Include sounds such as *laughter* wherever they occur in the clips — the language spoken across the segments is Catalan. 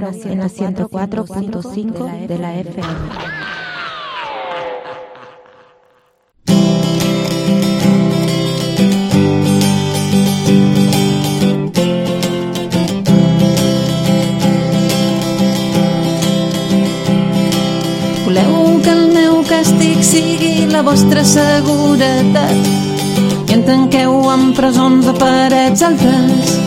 Radio en la 104.5 de la FM. Voleu que el meu càstig sigui la vostra seguretat i en tanqueu en presons de parets altes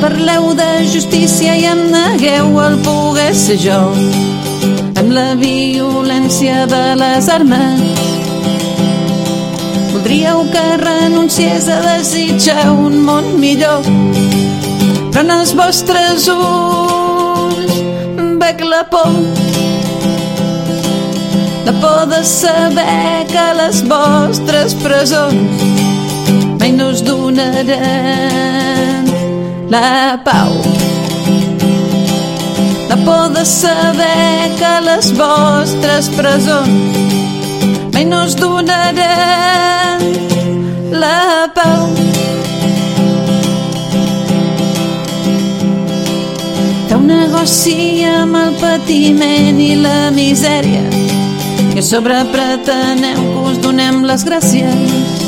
parleu de justícia i em negueu el poder ser jo amb la violència de les armes. Voldríeu que renunciés a desitjar un món millor, però en els vostres ulls veig la por. La por de saber que les vostres presons mai no us donaran la pau. La por de saber que les vostres presons mai no us donaran la pau. Feu negoci amb el patiment i la misèria i a sobre preteneu que us donem les gràcies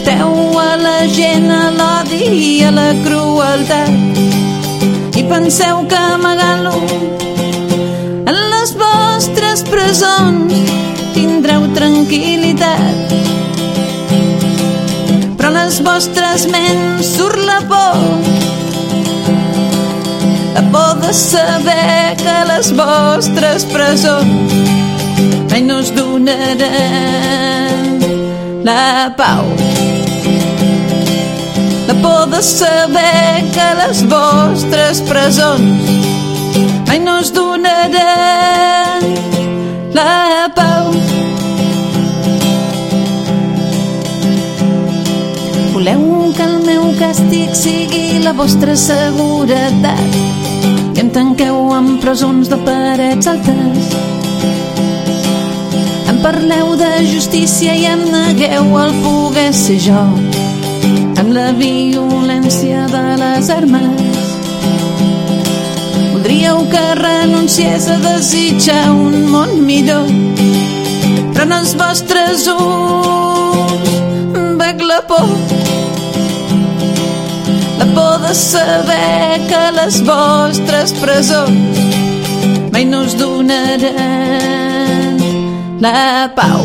Porteu a la gent a l'odi i a la crueltat. I penseu que amagant-lo en les vostres presons tindreu tranquil·litat. Però les vostres ments surt la por la por de saber que les vostres presons mai no us donaran la pau la por de saber que les vostres presons mai no us donaran la pau. Voleu que el meu càstig sigui la vostra seguretat i em tanqueu en presons de parets altes em parleu de justícia i em negueu el poder ser jo la violència de les armes. Voldríeu que renunciés a desitjar un món millor, però en els vostres ulls veig la por. La por de saber que les vostres presons mai no us donaran la pau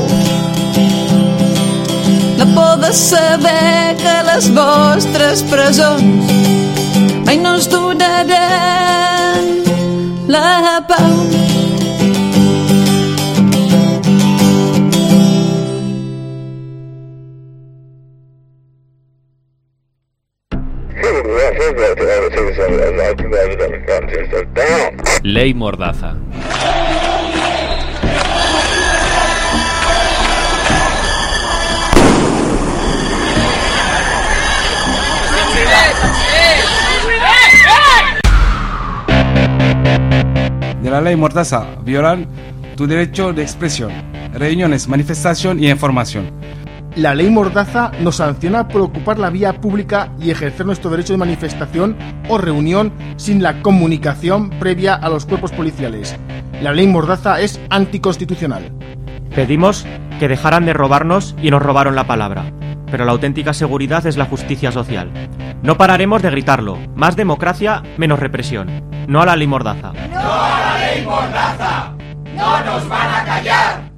la por de saber que les vostres presons mai no us donaran la pau. Ley Mordaza. De la ley Mordaza violan tu derecho de expresión, reuniones, manifestación y información. La ley Mordaza nos sanciona por ocupar la vía pública y ejercer nuestro derecho de manifestación o reunión sin la comunicación previa a los cuerpos policiales. La ley Mordaza es anticonstitucional. Pedimos que dejaran de robarnos y nos robaron la palabra. Pero la auténtica seguridad es la justicia social. No pararemos de gritarlo. Más democracia, menos represión. No a la ley mordaza. ¡No a la ley mordaza! ¡No nos van a callar!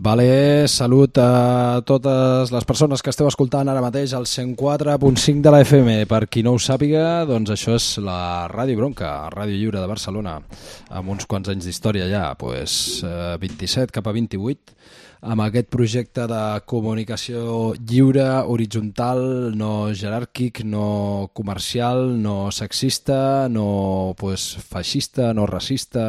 Vale, salut a totes les persones que esteu escoltant ara mateix al 104.5 de la FM. Per qui no ho sàpiga, doncs això és la Ràdio Bronca, Ràdio Lliure de Barcelona, amb uns quants anys d'història ja, pues, 27 cap a 28, amb aquest projecte de comunicació lliure, horitzontal, no jeràrquic, no comercial, no sexista, no pues, feixista, no racista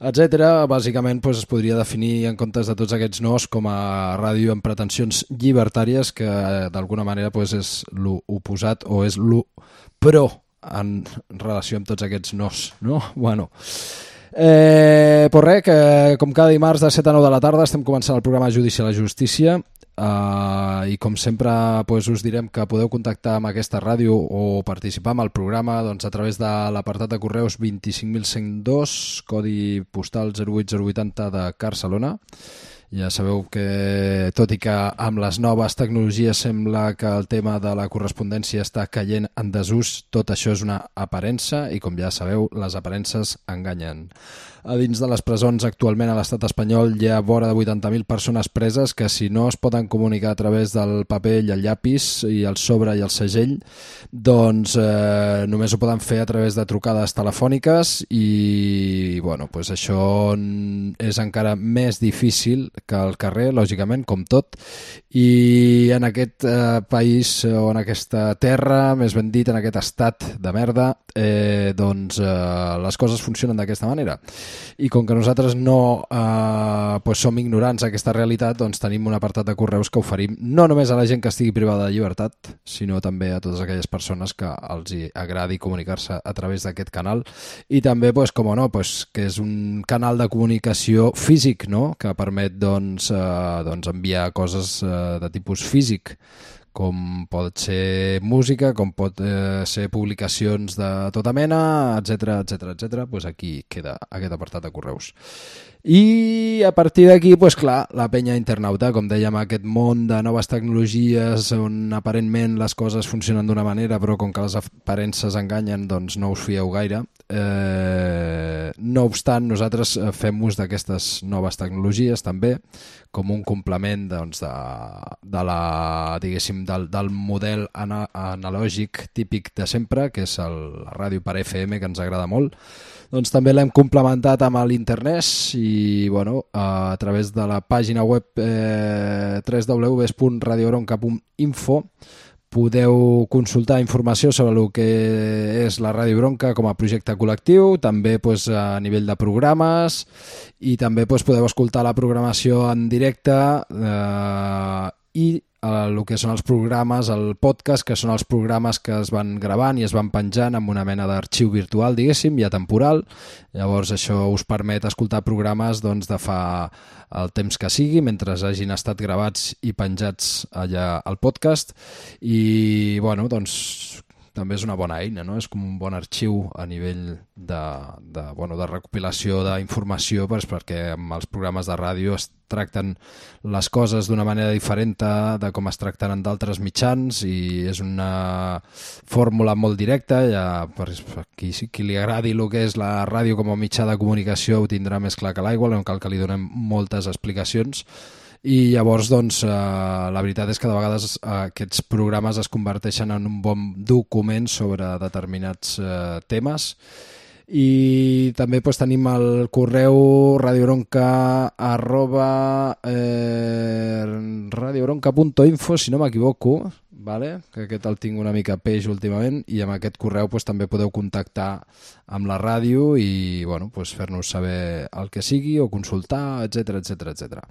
etc. Bàsicament pues, es podria definir en comptes de tots aquests nos com a ràdio amb pretensions llibertàries que d'alguna manera pues, és l'oposat o és lo pro en relació amb tots aquests nos. No? *laughs* Bueno, Eh, pues res, que com cada dimarts de 7 a 9 de la tarda estem començant el programa Judici a la Justícia uh, i com sempre pues, us direm que podeu contactar amb aquesta ràdio o participar en el programa doncs, a través de l'apartat de correus 25.102, codi postal 08080 de Barcelona. Ja sabeu que, tot i que amb les noves tecnologies sembla que el tema de la correspondència està caient en desús, tot això és una aparença i, com ja sabeu, les aparences enganyen. A dins de les presons actualment a l'estat espanyol hi ha vora de 80.000 persones preses que si no es poden comunicar a través del paper i el llapis i el sobre i el segell, doncs eh, només ho poden fer a través de trucades telefòniques i bueno, pues això és encara més difícil que al carrer, lògicament, com tot, i en aquest eh, país o en aquesta terra, més ben dit, en aquest estat de merda, eh, doncs eh, les coses funcionen d'aquesta manera i com que nosaltres no eh, pues som ignorants d'aquesta realitat, doncs tenim un apartat de correus que oferim no només a la gent que estigui privada de llibertat, sinó també a totes aquelles persones que els hi agradi comunicar-se a través d'aquest canal i també, pues, com no, pues, que és un canal de comunicació físic, no? que permet doncs, eh, doncs enviar coses eh, de tipus físic com pot ser música, com pot eh, ser publicacions de tota mena, etc etc etc. pues aquí queda aquest apartat de correus. I a partir d'aquí, pues clar, la penya internauta, com dèiem, aquest món de noves tecnologies on aparentment les coses funcionen d'una manera, però com que les aparences enganyen, doncs no us fieu gaire. Eh, no obstant, nosaltres fem ús d'aquestes noves tecnologies també, com un complement doncs, de, de la, diguéssim, del, del model ana analògic típic de sempre, que és el, la ràdio per FM, que ens agrada molt, doncs també l'hem complementat amb l'internet i bueno, a través de la pàgina web eh, www.radiobronca.info podeu consultar informació sobre el que és la Ràdio Bronca com a projecte col·lectiu, també pues, a nivell de programes i també pues, podeu escoltar la programació en directe eh, i el que són els programes, el podcast, que són els programes que es van gravant i es van penjant amb una mena d'arxiu virtual, diguéssim, ja temporal. Llavors això us permet escoltar programes doncs, de fa el temps que sigui, mentre hagin estat gravats i penjats allà al podcast. I, bueno, doncs també és una bona eina, no? és com un bon arxiu a nivell de, de, bueno, de recopilació d'informació pues, perquè amb els programes de ràdio es tracten les coses d'una manera diferent de com es tracten en d'altres mitjans i és una fórmula molt directa, ja per, per qui, qui li agradi el que és la ràdio com a mitjà de comunicació ho tindrà més clar que l'aigua, no cal que li donem moltes explicacions, i llavors doncs, eh, la veritat és que de vegades eh, aquests programes es converteixen en un bon document sobre determinats eh, temes i també doncs, tenim el correu radiobronca arroba eh, radiobronca.info si no m'equivoco vale? que aquest el tinc una mica peix últimament i amb aquest correu doncs, també podeu contactar amb la ràdio i bueno, doncs, fer-nos saber el que sigui o consultar, etc etc etc.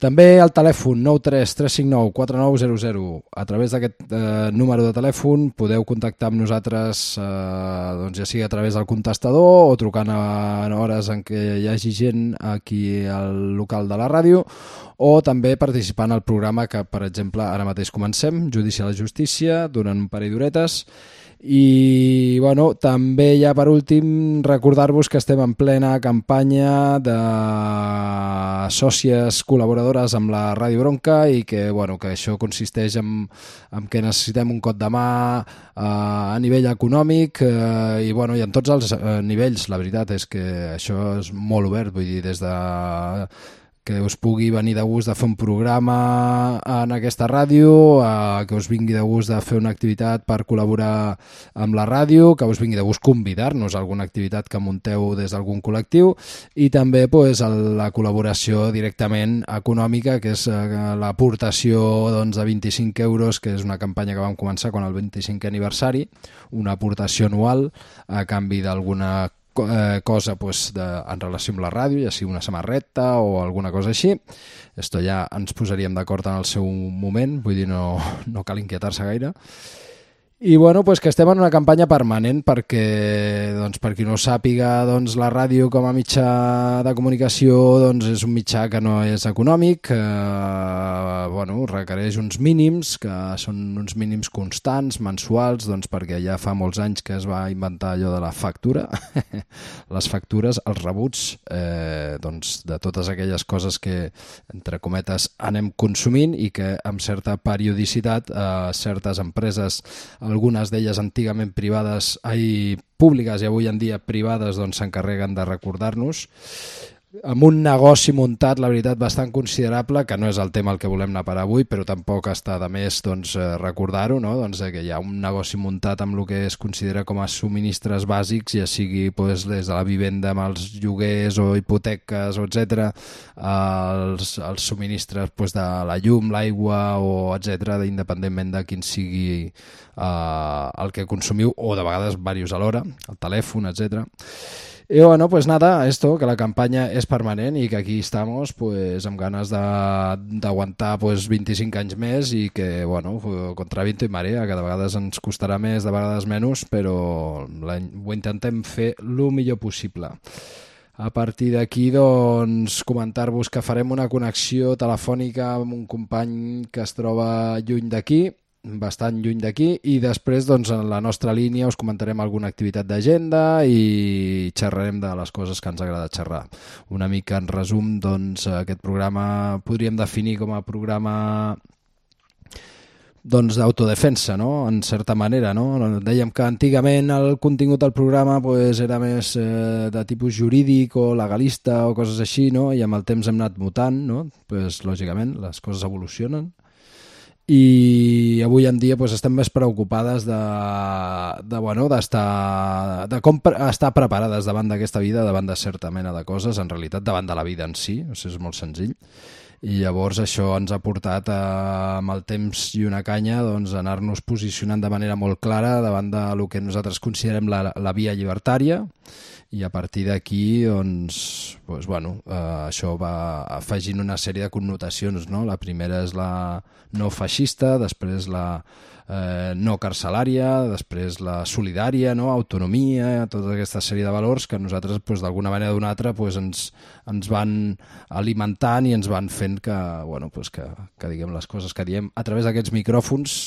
També el telèfon 933594900. A través d'aquest eh, número de telèfon podeu contactar amb nosaltres eh, doncs ja sigui a través del contestador o trucant a hores en què hi hagi gent aquí al local de la ràdio o també participant al programa que, per exemple, ara mateix comencem, Judici a la Justícia, durant un parell d'horetes, i bueno, també ja per últim recordar-vos que estem en plena campanya de sòcies col·laboradores amb la Ràdio Bronca i que, bueno, que això consisteix en, en que necessitem un cot de mà eh, a nivell econòmic eh, i, bueno, i en tots els eh, nivells. La veritat és que això és molt obert. Vull dir, des de que us pugui venir de gust de fer un programa en aquesta ràdio, eh, que us vingui de gust de fer una activitat per col·laborar amb la ràdio, que us vingui de gust convidar-nos a alguna activitat que munteu des d'algun col·lectiu i també pues, la col·laboració directament econòmica, que és eh, l'aportació doncs, de 25 euros, que és una campanya que vam començar quan el 25è aniversari, una aportació anual a canvi d'alguna eh, cosa pues, de, en relació amb la ràdio, ja sigui una samarreta o alguna cosa així. Esto ja ens posaríem d'acord en el seu moment, vull dir, no, no cal inquietar-se gaire. I bueno, pues que estem en una campanya permanent perquè, doncs, per qui no sàpiga, doncs, la ràdio com a mitjà de comunicació doncs, és un mitjà que no és econòmic, que bueno, requereix uns mínims, que són uns mínims constants, mensuals, doncs, perquè ja fa molts anys que es va inventar allò de la factura, *laughs* les factures, els rebuts eh, doncs, de totes aquelles coses que, entre cometes, anem consumint i que amb certa periodicitat eh, certes empreses algunes d'elles antigament privades, ai, públiques i avui en dia privades, doncs s'encarreguen de recordar-nos amb un negoci muntat, la veritat, bastant considerable, que no és el tema al que volem anar per avui, però tampoc està de més doncs, eh, recordar-ho, no? doncs, que hi ha un negoci muntat amb el que es considera com a subministres bàsics, ja sigui doncs, des de la vivenda amb els lloguers o hipoteques, o etc, els, els subministres doncs, de la llum, l'aigua, o etc, independentment de quin sigui eh, el que consumiu, o de vegades diversos alhora, el telèfon, etc. Y bueno, pues nada, esto, que la campanya és permanent i que aquí estamos pues, amb ganes d'aguantar pues, 25 anys més i que, bueno, contra viento i marea, que de vegades ens costarà més, de vegades menys, però ho intentem fer el millor possible. A partir d'aquí, doncs, comentar-vos que farem una connexió telefònica amb un company que es troba lluny d'aquí, bastant lluny d'aquí i després doncs, en la nostra línia us comentarem alguna activitat d'agenda i xerrarem de les coses que ens agrada xerrar. Una mica en resum, doncs, aquest programa podríem definir com a programa doncs d'autodefensa, no? en certa manera. No? Dèiem que antigament el contingut del programa pues, era més eh, de tipus jurídic o legalista o coses així, no? i amb el temps hem anat mutant, no? pues, lògicament les coses evolucionen i avui en dia doncs, estem més preocupades de, de, bueno, de com estar preparades davant d'aquesta vida, davant de certa mena de coses, en realitat davant de la vida en si, o sigui, és molt senzill. I llavors això ens ha portat a, amb el temps i una canya doncs, anar-nos posicionant de manera molt clara davant de lo que nosaltres considerem la, la via llibertària i a partir d'aquí doncs, doncs, bueno, eh, això va afegint una sèrie de connotacions no? la primera és la no feixista després la eh, no carcelària després la solidària no? autonomia, tota aquesta sèrie de valors que nosaltres doncs, d'alguna manera o d'una altra doncs, ens, ens van alimentant i ens van fent que, bueno, doncs que, que diguem les coses que diem a través d'aquests micròfons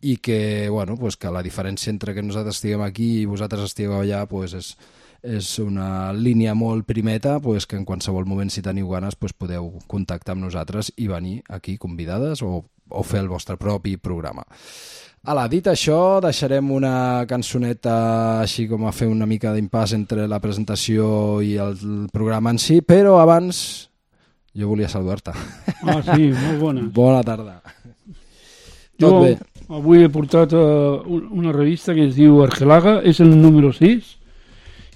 i que, bueno, pues que la diferència entre que nosaltres estiguem aquí i vosaltres estigueu allà pues és, és una línia molt primeta pues, que en qualsevol moment si teniu ganes pues, podeu contactar amb nosaltres i venir aquí convidades o, o fer el vostre propi programa. Ala, dit això, deixarem una cançoneta així com a fer una mica d'impàs entre la presentació i el programa en si, però abans jo volia saludar-te. Ah, sí, molt bona. *laughs* Bona tarda. Jo avui he portat uh, una revista que es diu Argelaga, és el número 6,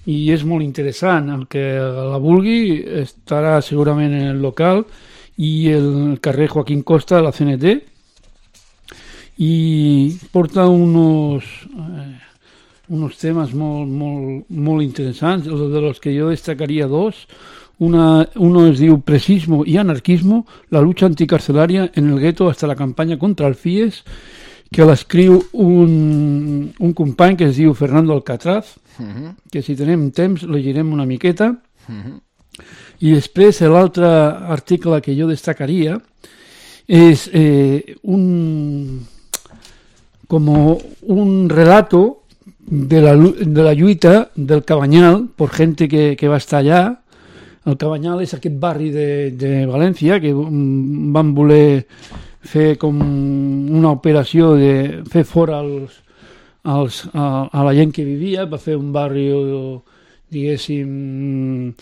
i és molt interessant. El que la vulgui estarà segurament en el local i el carrer Joaquín Costa de la CNT i porta unos, eh, unos temes molt, molt, molt interessants, de los que jo destacaria dos. Una, uno es diu Precismo y Anarquismo, la lucha anticarcelaria en el gueto hasta la campaña contra el FIES, que l'escriu un, un company que es diu Fernando Alcatraz, uh mhm. -huh. que si tenem temps llegirem una miqueta, uh mhm. -huh. i després l'altre article que jo destacaria és eh, un com un relato de la, de la lluita del Cabanyal per gent que, que va estar allà. El Cabanyal és aquest barri de, de València que van voler fer com una operació de fer fora els, els, a, a la gent que vivia, va fer un barri, diguéssim,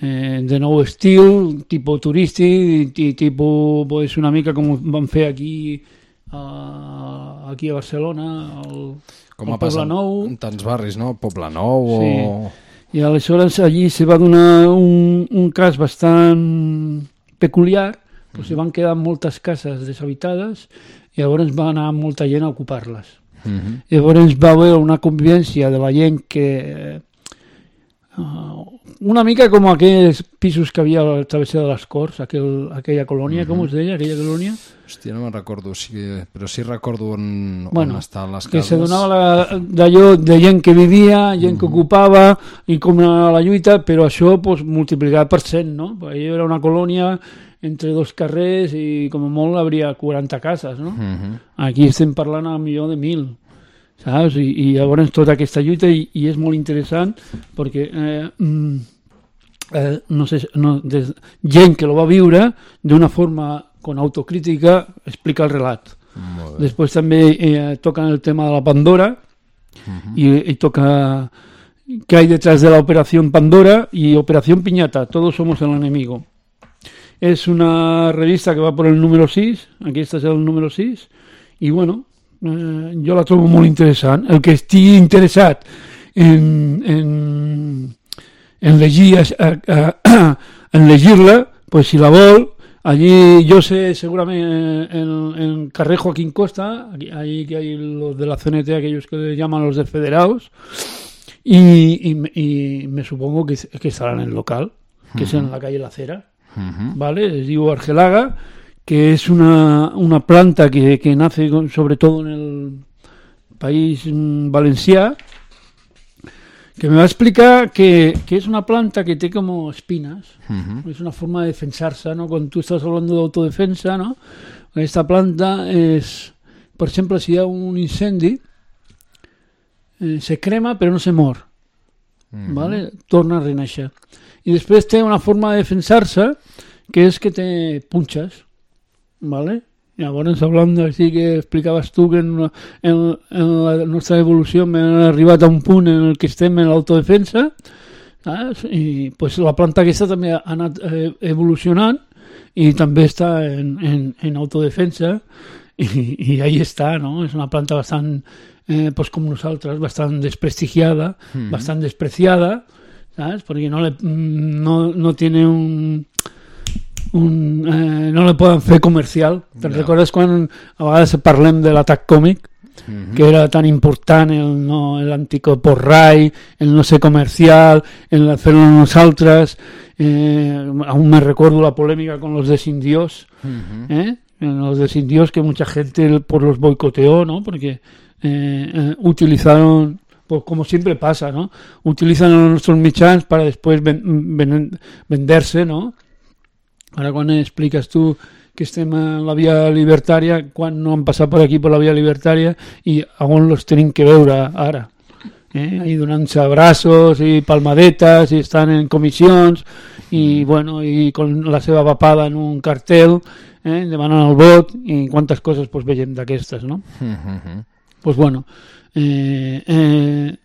eh, de nou estil, tipus turístic, i tipus, pues, una mica com van fer aquí a, aquí a Barcelona, al, com al Poble Nou. En tants barris, no? Poble Nou sí. o... I aleshores allí se va donar un, un cas bastant peculiar, pues se van quedar moltes cases deshabitades i llavors va anar molta gent a ocupar-les. Uh -huh. Llavors va haver una convivència de la gent que Uh, una mica com aquells pisos que havia a la travessa de les Corts, aquell, aquella colònia, uh -huh. com es deia, aquella colònia? Hòstia, no me'n recordo, sí, però sí recordo on, Bueno, on estan les que cases. se donava d'allò de gent que vivia, gent que ocupava i com anava la lluita, però això pues, multiplicat per 100, no? Allò era una colònia entre dos carrers i com a molt hauria 40 cases, no? Mhm. Aquí estem parlant a millor de 1.000, saps? I, i llavors tota aquesta lluita i, i és molt interessant perquè eh, mm, eh, no sé, no, des, gent que lo va viure d'una forma con autocrítica explica el relat. Després també eh, el tema de la Pandora y toca qué hay detrás de la Operación Pandora y Operación Piñata, todos somos el enemigo. Es una revista que va por el número 6, aquí este és el número 6, i bueno, eh, jo la trobo molt interessant. El que estigui interessat en, en, en llegir *clears throat* en llegir-la, pues si la vol, allí yo sé seguramente en, en carrer Joaquín Costa, aquí- ahí que hay los de la CNT, aquellos que le llaman los desfederados, y, y, me- y me supongo que, que estará en el local, que es en la calle La Cera, Mhm. ¿vale? Es digo Argelaga, que es una, una planta que, que nace con- sobre todo en el país mm, valencià, que me va a explicar que, que es una planta que tiene como espinas, Mhm. es una forma de defensarse, ¿no? Cuando tú estás hablando de autodefensa, ¿no? Esta planta es, por ejemplo, si hay un incendi, eh, se crema però no se mor, ¿vale? Torna a renaixer. I després té una forma de defensar-se que és que té punxes, ¿vale? Llavors, hablando així que explicaves tu que en, una- en, en la nostra evolució hem arribat a un punt en el que estem en l'autodefensa, saps? i pues, la planta aquesta també ha anat eh, evolucionant i també està en, en, en autodefensa i, i ahí està, no? És una planta bastant, eh, pues com nosaltres, bastant desprestigiada, bastant despreciada, ¿sabes? Porque no le, mm, no, no tiene un, un eh, no le poden fer comercial. Te'n Ja. recordes quan a vegades parlem de l'atac còmic? que era tan important el no el anticoporrai, el no ser comercial, el fer-ho nosaltres. Eh, aún me recuerdo la polémica con los desindios, ¿eh? En los desindios que mucha gente por los boicoteó, ¿no? Porque eh, eh, utilizaron, pues como siempre pasa, ¿no? Utilizan a nuestros mitjans para después ven- ven- venderse, ¿no? Ara quan expliques tu que estem en la via libertària, quan no han passat per aquí per la via libertària i a on los tenim que veure ara? Eh? I donant-se abraços i palmadetes i estan en comissions i, bueno, i con la seva papada en un cartel eh? demanant el vot i quantes coses pues, veiem d'aquestes, no? Mhm. Pues bueno, eh, eh,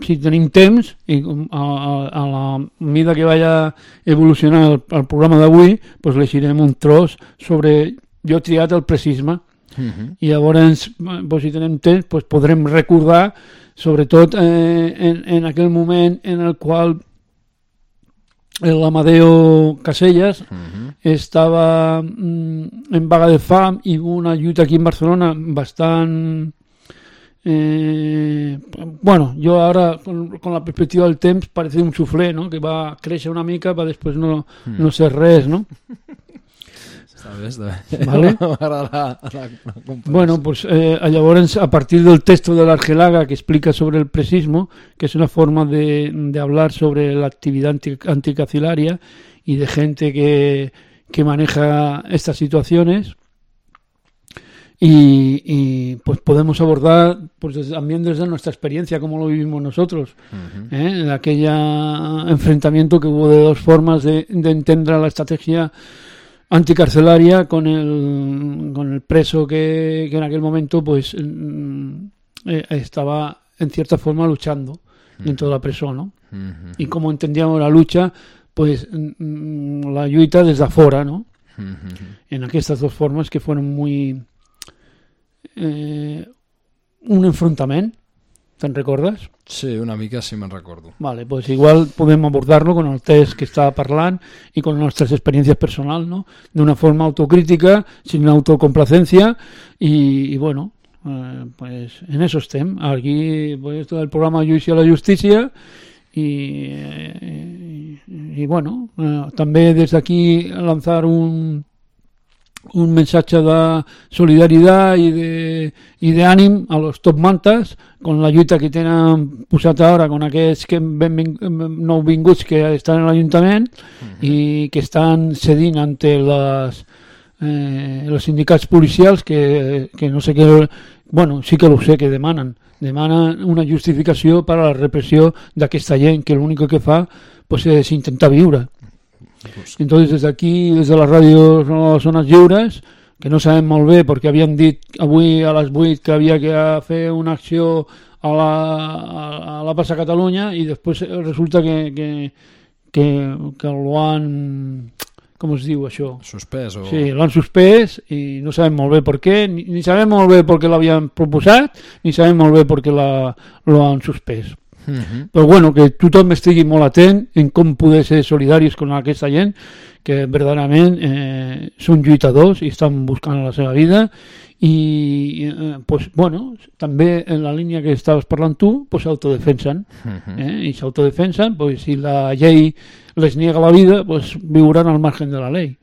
si tenim temps i a, a, a la mida que vaya evolucionant el, el programa d'avui, pues llegirem un tros sobre... Jo he triat el precisme Mhm. i llavors, pues, si tenem temps, pues, podrem recordar sobretot eh, en, en aquell moment en el qual l'Amadeo Casellas Mhm. estava mm, en vaga de fam i una lluita aquí en Barcelona bastant eh, bueno, jo ara con, con la perspectiva del temps parece un suflé, no? que va créixer una mica per després no, no ser res, no? Està bé, està bé. Vale. *laughs* M'agrada la, la, la comparació. Bueno, pues eh, llavors a partir del texto de la Argelaga que explica sobre el presismo, que es una forma de, de hablar sobre la actividad anti- anticacilaria y de gente que, que maneja estas situaciones y, y, pues podemos abordar pues también desde nuestra experiencia como lo vivimos nosotros Mhm. ¿eh? de aquella enfrentamiento que hubo de dos formas de, de entender la estrategia anticarcelaria con el, con el preso que, que en aquel momento pues mm, eh, estaba en cierta forma luchando dentro de la presión ¿no? Mhm. y como entendíamos la lucha pues mm, la lluita desde afuera ¿no? En aquestes dos formes que fueron muy eh, un enfrontament te'n recordes? Sí, una mica sí me'n recordo. Vale, pues igual podem abordar-lo con el test que estava parlant i con nuestras experiencias personal, ¿no? De una forma autocrítica, sin autocomplacencia y, y bueno, eh, pues en eso estem. Aquí pues, esto del programa Juicio a la Justícia i, i, i bueno, eh, també des d'aquí lançar un, un mensatge de solidaritat i de, i d'ànim a los top mantas con la lluita que tenen posat ara con aquests que ben, nou vinguts que estan a l'Ajuntament uh -huh. i que estan cedint ante les, eh, els sindicats policials que, que no sé què bueno, sí que ho sé que demanen demanen una justificació per a la repressió d'aquesta gent que l'únic que fa pues, és intentar viure entonces desde aquí, desde la ràdio no, Zones Lliures, que no sabem molt bé perquè havien dit avui a les 8 que havia que fer una acció a la, a la Plaça Catalunya i després resulta que, que, que, que ho han com es diu això? Suspès o... Sí, l'han suspès i no sabem molt bé per què, ni, ni sabem molt bé per què l'havien proposat, ni sabem molt bé per què l'han suspès. Uh -huh. Però bueno, que tothom estigui molt atent en com poder ser solidaris amb aquesta gent que verdaderament eh, són lluitadors i estan buscant la seva vida i eh, pues, bueno, també en la línia que estaves parlant tu pues, s'autodefensen uh -huh. eh? i s'autodefensen pues, si la llei les niega la vida pues, viuran al margen de la llei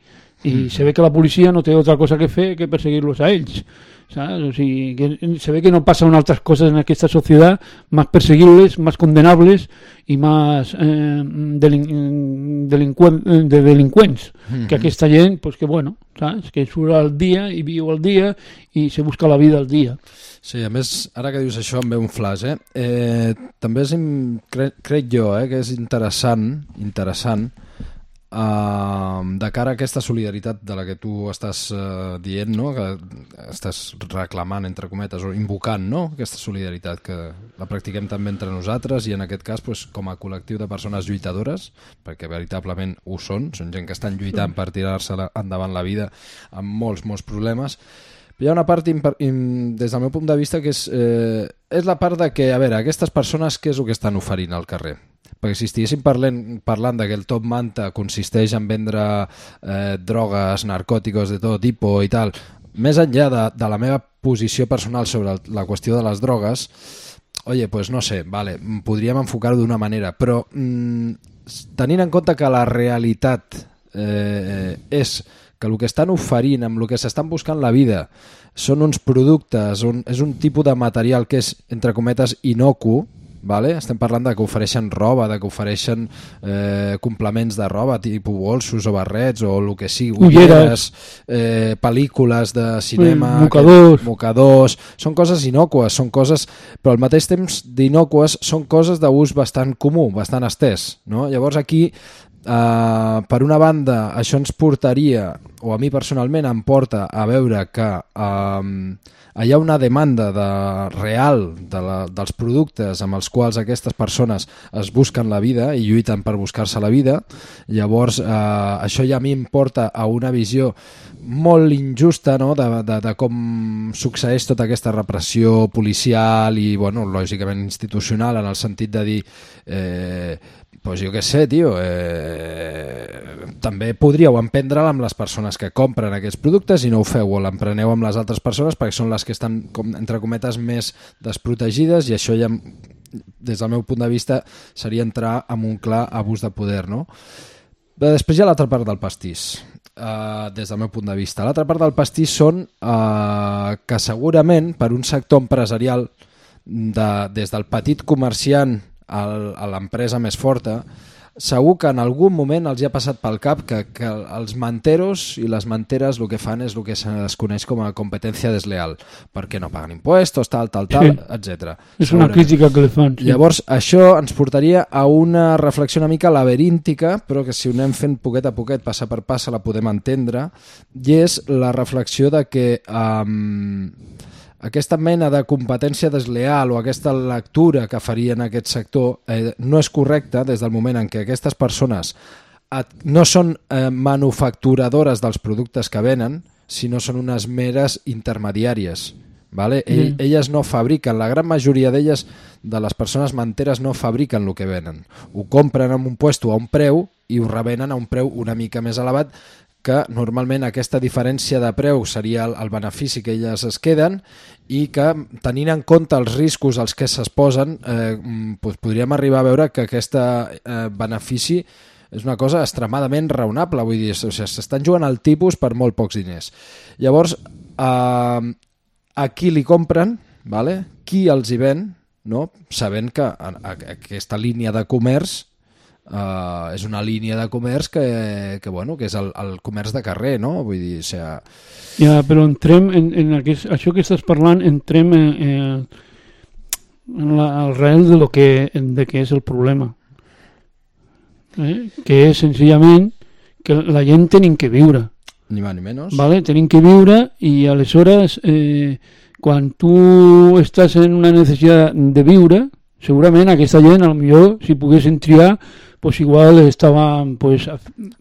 i uh -huh. se ve que la policia no té altra cosa que fer que perseguir-los a ells ¿sabes? O sigui, que se ve que no pasan otras cosas en esta sociedad más perseguibles, más condenables y más eh, delin delincuen de delinqüents mm -hmm. que aquesta gent, pues que bueno, saps? que surt al dia i viu al dia i se busca la vida al dia. Sí, a més, ara que dius això em ve un flash, eh? eh també és, cre crec jo, eh, que és interessant, interessant Uh, de cara a aquesta solidaritat de la que tu estàs uh, dient, no? que estàs reclamant, entre cometes, o invocant no? aquesta solidaritat, que la practiquem també entre nosaltres i en aquest cas pues, com a col·lectiu de persones lluitadores, perquè veritablement ho són, són gent que estan lluitant per tirar-se endavant la vida amb molts, molts problemes, hi ha una part, des del meu punt de vista, que és, eh, és la part de que, a veure, aquestes persones què és el que estan oferint al carrer? Perquè si estiguéssim parlant, parlant que el top manta consisteix en vendre eh, drogues, narcòtics de tot tipus i tal, més enllà de, de la meva posició personal sobre la qüestió de les drogues, oye, pues no sé, vale, podríem enfocar-ho d'una manera, però mm, tenint en compte que la realitat eh, és que el que estan oferint, amb el que s'estan buscant la vida, són uns productes, un, és un tipus de material que és, entre cometes, inocu, Vale? Estem parlant de que ofereixen roba, de que ofereixen eh, complements de roba, tipus bolsos o barrets o el que sigui, ulleres, eh, pel·lícules de cinema, sí, mocadors. Que, mocadors, són coses inocues, són coses, però al mateix temps d'inocues són coses d'ús bastant comú, bastant estès. No? Llavors aquí Uh, per una banda, això ens portaria, o a mi personalment em porta a veure que uh, hi ha una demanda de, real de la, dels productes amb els quals aquestes persones es busquen la vida i lluiten per buscar-se la vida. Llavors, uh, això ja a mi em porta a una visió molt injusta no? de, de, de com succeeix tota aquesta repressió policial i, bueno, lògicament institucional en el sentit de dir eh, pues jo què sé, tio, eh, també podríeu emprendre amb les persones que compren aquests productes i no ho feu, o l'empreneu amb les altres persones perquè són les que estan, com, entre cometes, més desprotegides i això ja, des del meu punt de vista, seria entrar en un clar abús de poder, no? Després hi ha l'altra part del pastís, uh, des del meu punt de vista. L'altra part del pastís són uh, que segurament per un sector empresarial de, des del petit comerciant a l'empresa més forta, segur que en algun moment els hi ha passat pel cap que, que els manteros i les manteres el que fan és el que es coneix com a competència desleal, perquè no paguen impuestos, tal, tal, tal, sí. etc. És una crítica que li fan. Sí. Llavors, això ens portaria a una reflexió una mica laberíntica, però que si ho anem fent poquet a poquet, passa per passa, la podem entendre, i és la reflexió de que... Um, aquesta mena de competència desleal o aquesta lectura que faria en aquest sector eh, no és correcta des del moment en què aquestes persones no són eh, manufacturadores dels productes que venen, sinó són unes meres intermediàries. Vale? Mm. Elles no fabriquen, la gran majoria d'elles, de les persones manteres, no fabriquen el que venen. Ho compren en un puesto a un preu i ho revenen a un preu una mica més elevat que normalment aquesta diferència de preu seria el, el benefici que elles es queden i que tenint en compte els riscos als que s'exposen eh, doncs podríem arribar a veure que aquest eh, benefici és una cosa extremadament raonable, vull dir, o sigui, s'estan jugant al tipus per molt pocs diners. Llavors, eh, a qui li compren, vale? qui els hi ven, no? sabent que aquesta línia de comerç Uh, és una línia de comerç que, que, bueno, que és el, el comerç de carrer, no? Vull dir, o sea... Ja, però entrem en, en aquest, això que estàs parlant, entrem en, en, en la, el real de lo que, de què és el problema. Eh? Que és senzillament que la gent tenim que viure. Ni més ni menys. Vale? Tenim que viure i aleshores eh, quan tu estàs en una necessitat de viure, segurament aquesta gent, a lo millor, si poguessin triar, pues igual estaban pues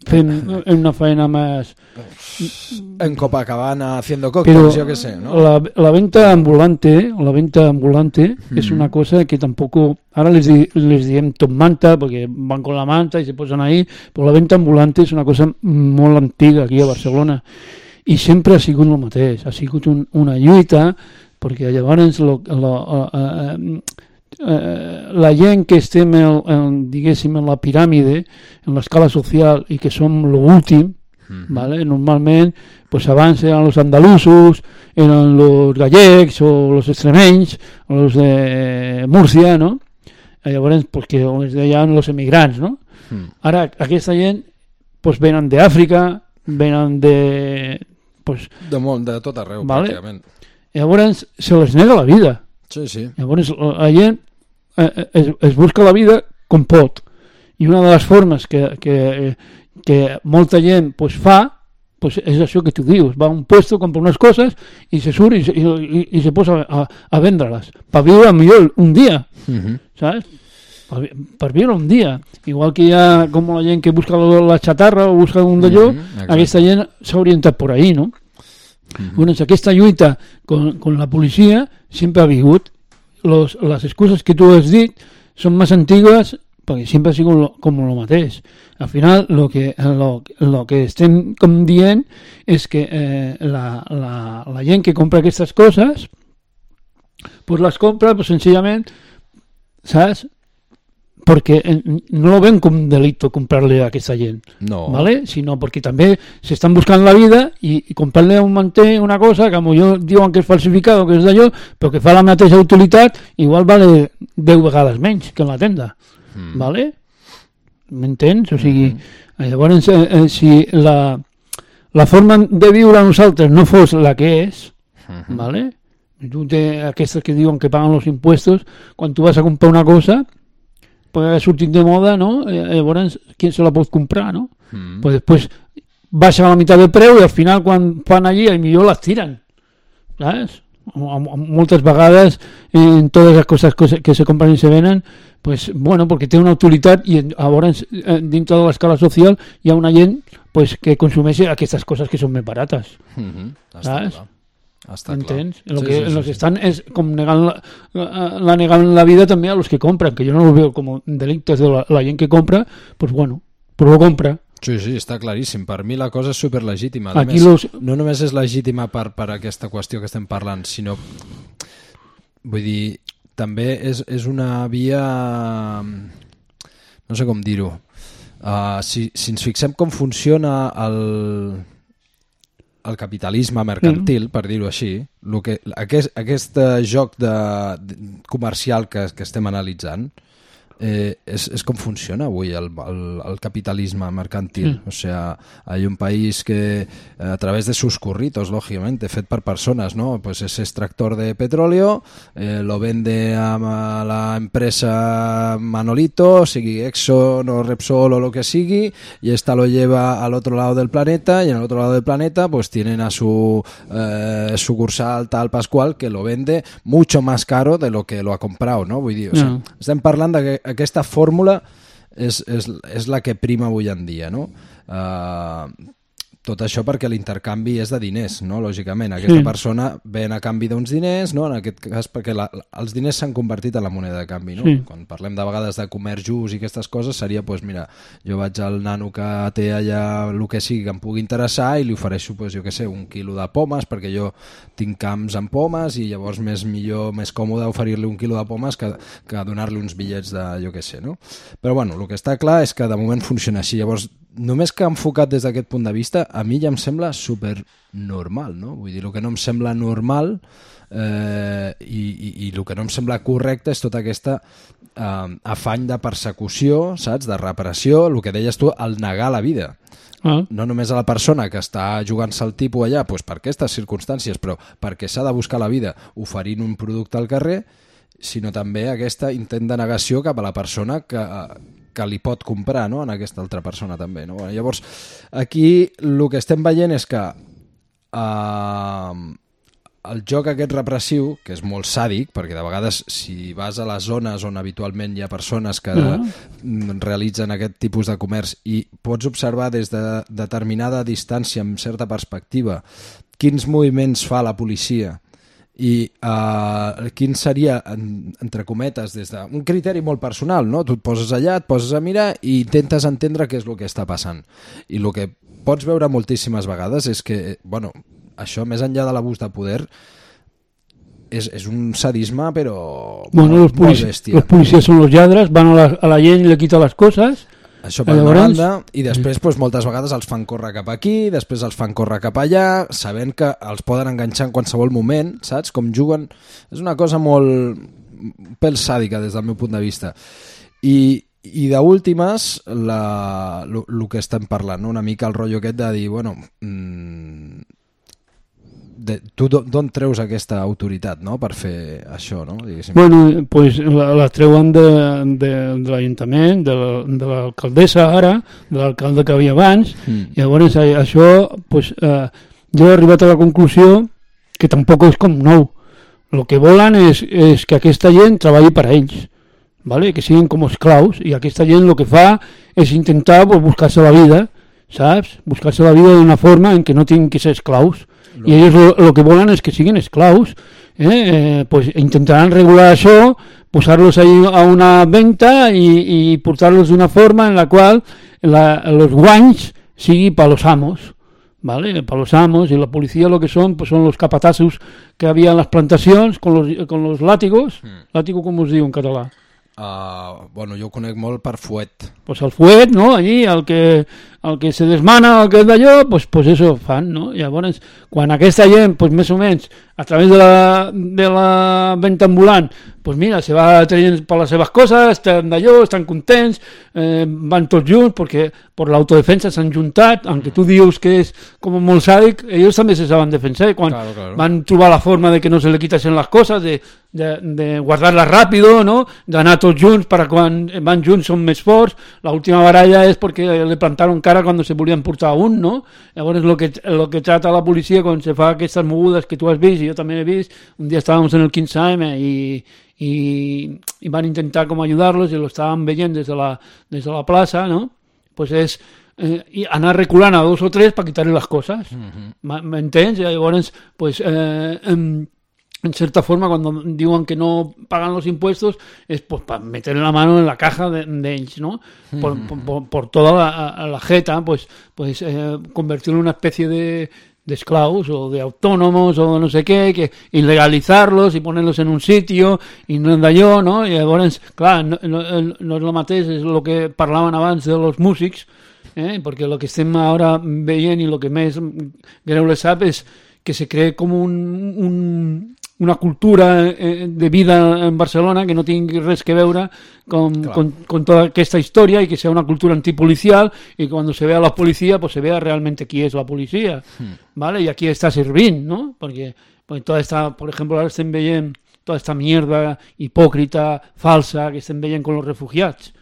fent una faena más en Copacabana haciendo cócteles, yo qué sé, ¿no? La, la venta ambulante, la venta ambulante mm. es una cosa que tampoco ahora les, di, les diem top manta porque van con la manta y se posan ahí, però la venta ambulante és una cosa molt antiga aquí a Barcelona i sempre ha sigut el mateix, ha sigut un, una lluita perquè llavors lo, lo, uh, uh, eh, la gent que estem en, en, diguéssim, en la piràmide, en l'escala social i que som l'últim, mm -hmm. ¿vale? normalment pues abans eren els andalusos, eren els gallecs o els extremenys, o els de Múrcia, no? I llavors, pues, que es deien els emigrants, no? Mm. Ara, aquesta gent pues, venen d'Àfrica, venen de... Pues, de, molt, de tot arreu, vale? pràcticament. Llavors, se les nega la vida. Sí, sí. Llavors, la gent Eh, eh, es, es busca la vida com pot. I una de les formes que, que, que molta gent pues, fa pues, és això que tu dius. Va a un puesto, compra unes coses i se surt i, i, i, i se posa a, a vendre-les. Per viure millor un dia, uh mhm. -huh. saps? Per, per viure un dia. Igual que hi ha com la gent que busca la, la xatarra o busca un d'allò, uh mhm, -huh, aquesta gent s'ha orientat per ahí, no? Uh -huh. Bueno, aquesta lluita con, con la policia sempre ha vingut los, las excusas que tú has dit son más antiguas perquè sempre ha sigut lo, com el mateix. Al final, lo que, lo, lo que estem com dient és que eh, la, la, la gent que compra aquestes coses pues les compra pues, senzillament saps? Perquè no lo ven com un delito comprarle a aquesta gent, no. ¿vale? sino porque també s'estan buscant la vida i, i comprarle a un manté una cosa que millor diuen que és falsificado, que és d'allò, però que fa la mateixa utilitat, igual vale 10 vegades menys que en la tenda. Mm. ¿vale? M'entens? O sigui, mm. llavors, eh, eh, si la, la forma de viure a nosaltres no fos la que és, mm -hmm. ¿vale? tu aquestes que diuen que paguen els impuestos, quan tu vas a comprar una cosa, perquè ha sortit de moda, no? Eh, llavors, qui se la pot comprar, no? Mm. Pues després baixa a la meitat del preu i al final quan fan allí, millor les tiren, saps? moltes vegades en totes les coses que se compren i se venen pues, bueno, perquè té una utilitat i llavors eh, dintre de l'escala social hi ha una gent pues, que consumeix aquestes coses que són més barates mm -hmm. saps? Està ¿Entens? Clar. Lo que, sí, sí, los sí. están es com negant la, la negan la vida també a los que compran, que yo no lo veo como delictos de la, la gent que compra, pues bueno, però lo compra. Sí, sí, està claríssim. Per mi la cosa és superlegítima. A Aquí més, los... no només és legítima per, per aquesta qüestió que estem parlant, sinó... Vull dir, també és, és una via... No sé com dir-ho. Uh, si, si ens fixem com funciona el, el capitalisme mercantil, mm. per dir-ho així, lo que, aquest, aquest joc de, de comercial que, que estem analitzant, eh, es, es, cómo funciona avui el, el, el capitalisme mercantil. Mm. O sea, hay un país que a través de sus curritos, lógicamente, fet per persones, ¿no? Pues es extractor de petróleo, eh, lo vende a, la empresa Manolito, sigui Exxon o Repsol o lo que sigui, y esta lo lleva al otro lado del planeta, y en el otro lado del planeta pues tienen a su eh, sucursal tal Pascual que lo vende mucho más caro de lo que lo ha comprado, no? Vull dir, o sea, mm. estem parlant de que aquesta fórmula és, és, és la que prima avui en dia, no? Uh, tot això perquè l'intercanvi és de diners, no? lògicament. Aquesta Sí. persona ven a canvi d'uns diners, no? en aquest cas perquè la, els diners s'han convertit en la moneda de canvi. No? Sí. Quan parlem de vegades de comerç just i aquestes coses seria, doncs, mira, jo vaig al nano que té allà el que sigui que em pugui interessar i li ofereixo, doncs, jo què sé, un quilo de pomes perquè jo tinc camps amb pomes i llavors més millor, més còmode oferir-li un quilo de pomes que, que donar-li uns bitllets de jo què sé, no? Però bueno, el que està clar és que de moment funciona així. Llavors, només que enfocat des d'aquest punt de vista, a mi ja em sembla super normal, no? Vull dir, el que no em sembla normal eh, i, i, i el que no em sembla correcte és tota aquesta eh, afany de persecució, saps? De repressió, el que deies tu, el negar la vida Ah, no només a la persona que està jugant-se el tipus allà doncs per aquestes circumstàncies, però perquè s'ha de buscar la vida oferint un producte al carrer, sinó també aquesta intent de negació cap a la persona que, que li pot comprar no? en aquesta altra persona també. No? Bueno, llavors, aquí el que estem veient és que eh, el joc aquest repressiu, que és molt sàdic, perquè de vegades si vas a les zones on habitualment hi ha persones que Ah. mm, realitzen aquest tipus de comerç i pots observar des de determinada distància, amb certa perspectiva, quins moviments fa la policia i uh, quin seria, en, entre cometes, des de un criteri molt personal, no? Tu et poses allà, et poses a mirar i intentes entendre què és el que està passant. I el que pots veure moltíssimes vegades és que, bueno, això, més enllà de l'abús de poder, és, és un sadisme, però bueno, molt, los, polici molt bèstia. los lladres, van a la, a la gent i le quitan les coses. Això per una Llavors- banda, i després doncs, moltes vegades els fan córrer cap aquí, després els fan córrer cap allà, sabent que els poden enganxar en qualsevol moment, saps? Com juguen... És una cosa molt... un pèl sàdica des del meu punt de vista. I, i d'últimes, el que estem parlant, no? una mica el rotllo aquest de dir, bueno, mmm, de, tu d'on treus aquesta autoritat no? per fer això, no? Diguéssim. Bueno, pues la, la treuen de, de, de l'Ajuntament, de la- de l'alcaldessa ara, de l'alcalde que havia abans, Mm. i llavors eh, això, pues, eh, jo he arribat a la conclusió que tampoc és com nou. El que volen és, és que aquesta gent treballi per a ells, ¿vale? que siguin com esclaus, i aquesta gent el que fa és intentar pues, buscar-se la vida, saps? Buscar-se la vida d'una forma en què no tinguin que ser esclaus. I ells lo, lo que volen és que siguin esclaus. Eh? Eh, pues intentaran regular això, posar-los ahí a una venta i, i portar-los d'una forma en la qual la, los guanys sigui per los amos. ¿vale? Para los amos y la policía lo que son, pues son los capatazos que había en las plantaciones con los, con los látigos. Látigo, com us diu en català? Uh, bueno, jo ho conec molt per fuet. Pues el fuet, ¿no? Allí, el que, el que se desmana, el que és d'allò, pues, pues eso fan, no? Llavors, quan aquesta gent, pues més o menys, a través de la, de la venta ambulant, pues mira, se va traient per les seves coses, estan d'allò, estan contents, eh, van tots junts, perquè per l'autodefensa s'han juntat, aunque tu dius que és com molt sàdic, ells també se saben defensar, quan Claro, claro. van trobar la forma de que no se le quitasen les coses, de, de, de guardar-les ràpido, no? d'anar tots junts, para quan van junts són més forts, la última baralla és perquè le plantaron cara quan se volien portar un, no? Llavors lo que, lo que trata la policia quan se fa aquestes mogudes que tu has vist i jo també he vist, un dia estàvem en el 15M i, i, i van intentar com ajudar-los i lo estàvem veient des de la, des de la plaça, no? Pues és eh, i anar reculant a dos o tres per quitar-li les coses. Ma- ¿M'entens? Llavors, pues, eh, em, en cierta forma, cuando digan que no pagan los impuestos, es pues para meter la mano en la caja de, de ¿no? Por, por- por- por toda la, la jeta, pues, pues eh, convertirlo en una especie de, de esclavos o de autónomos o no sé qué, que ilegalizarlos y ponerlos en un sitio y no d'allò, no? I llavors, clar, no, no, no és el mateix, és el que parlaven abans de los músics, eh? perquè el que estem ara veient i el que més greu le sap és que se cree com un, un, una cultura eh, de vida en Barcelona que no tingui res que veure con, con, con toda aquesta història i que sea una cultura antipolicial y cuando se vea la policía pues se vea realmente qui és la policia ¿vale? y aquí està servint ¿no? perquè, perquè toda esta, por ejemplo ara estem veient toda esta mierda hipòcrita, falsa que estem veient con los refugiats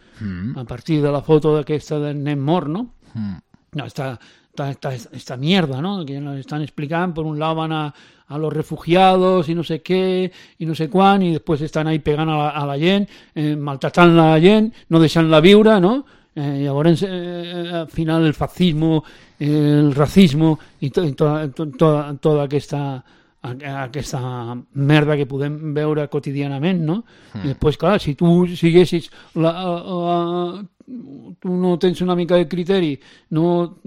a partir de la foto d'aquesta del nen mort, no? No, esta, esta, esta, esta mierda, ¿no? Que nos están explicando, por un lado van a, a los refugiados y no sé qué, y no sé cuán, y después están ahí pegant a la, a la gent, eh, maltratant la gent, no deixant-la viure, no? Eh, llavors, eh, al final, el fascismo, el racismo i, to, i to, to, to, tota aquesta aquesta merda que podem veure quotidianament, no? Mm. I després, clar, si tu siguessis la, la, la, tu no tens una mica de criteri, no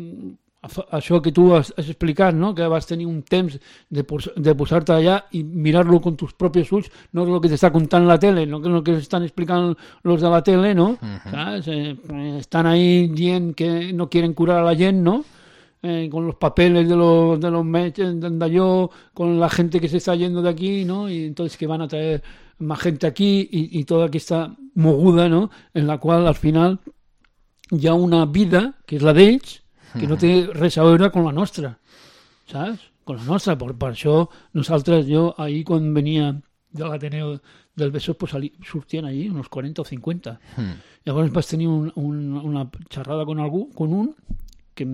això que tu has, has explicat, no? que vas tenir un temps de, pos de posar-te allà i mirar-lo con tus propios ulls, no és el que t'està contant la tele, no el que estan explicant los de la tele, no? Uh -huh. ¿Sabes? Eh, estan ahí dient que no quieren curar a la gent, no? Eh, con los papeles de los, de los d'allò, con la gente que se está yendo de aquí, ¿no? Y entonces que van a traer más gente aquí y, y toda aquesta moguda, ¿no? En la qual al final hi ha una vida, que és la d'ells, que no té res a veure amb la nostra, saps? Con la nostra, per, per això nosaltres, jo ahir quan venia de l'Ateneu del Besós, pues, sortien allí uns 40 o 50. Mm. Llavors vaig tenir un, un, una xerrada con algú, con un, que,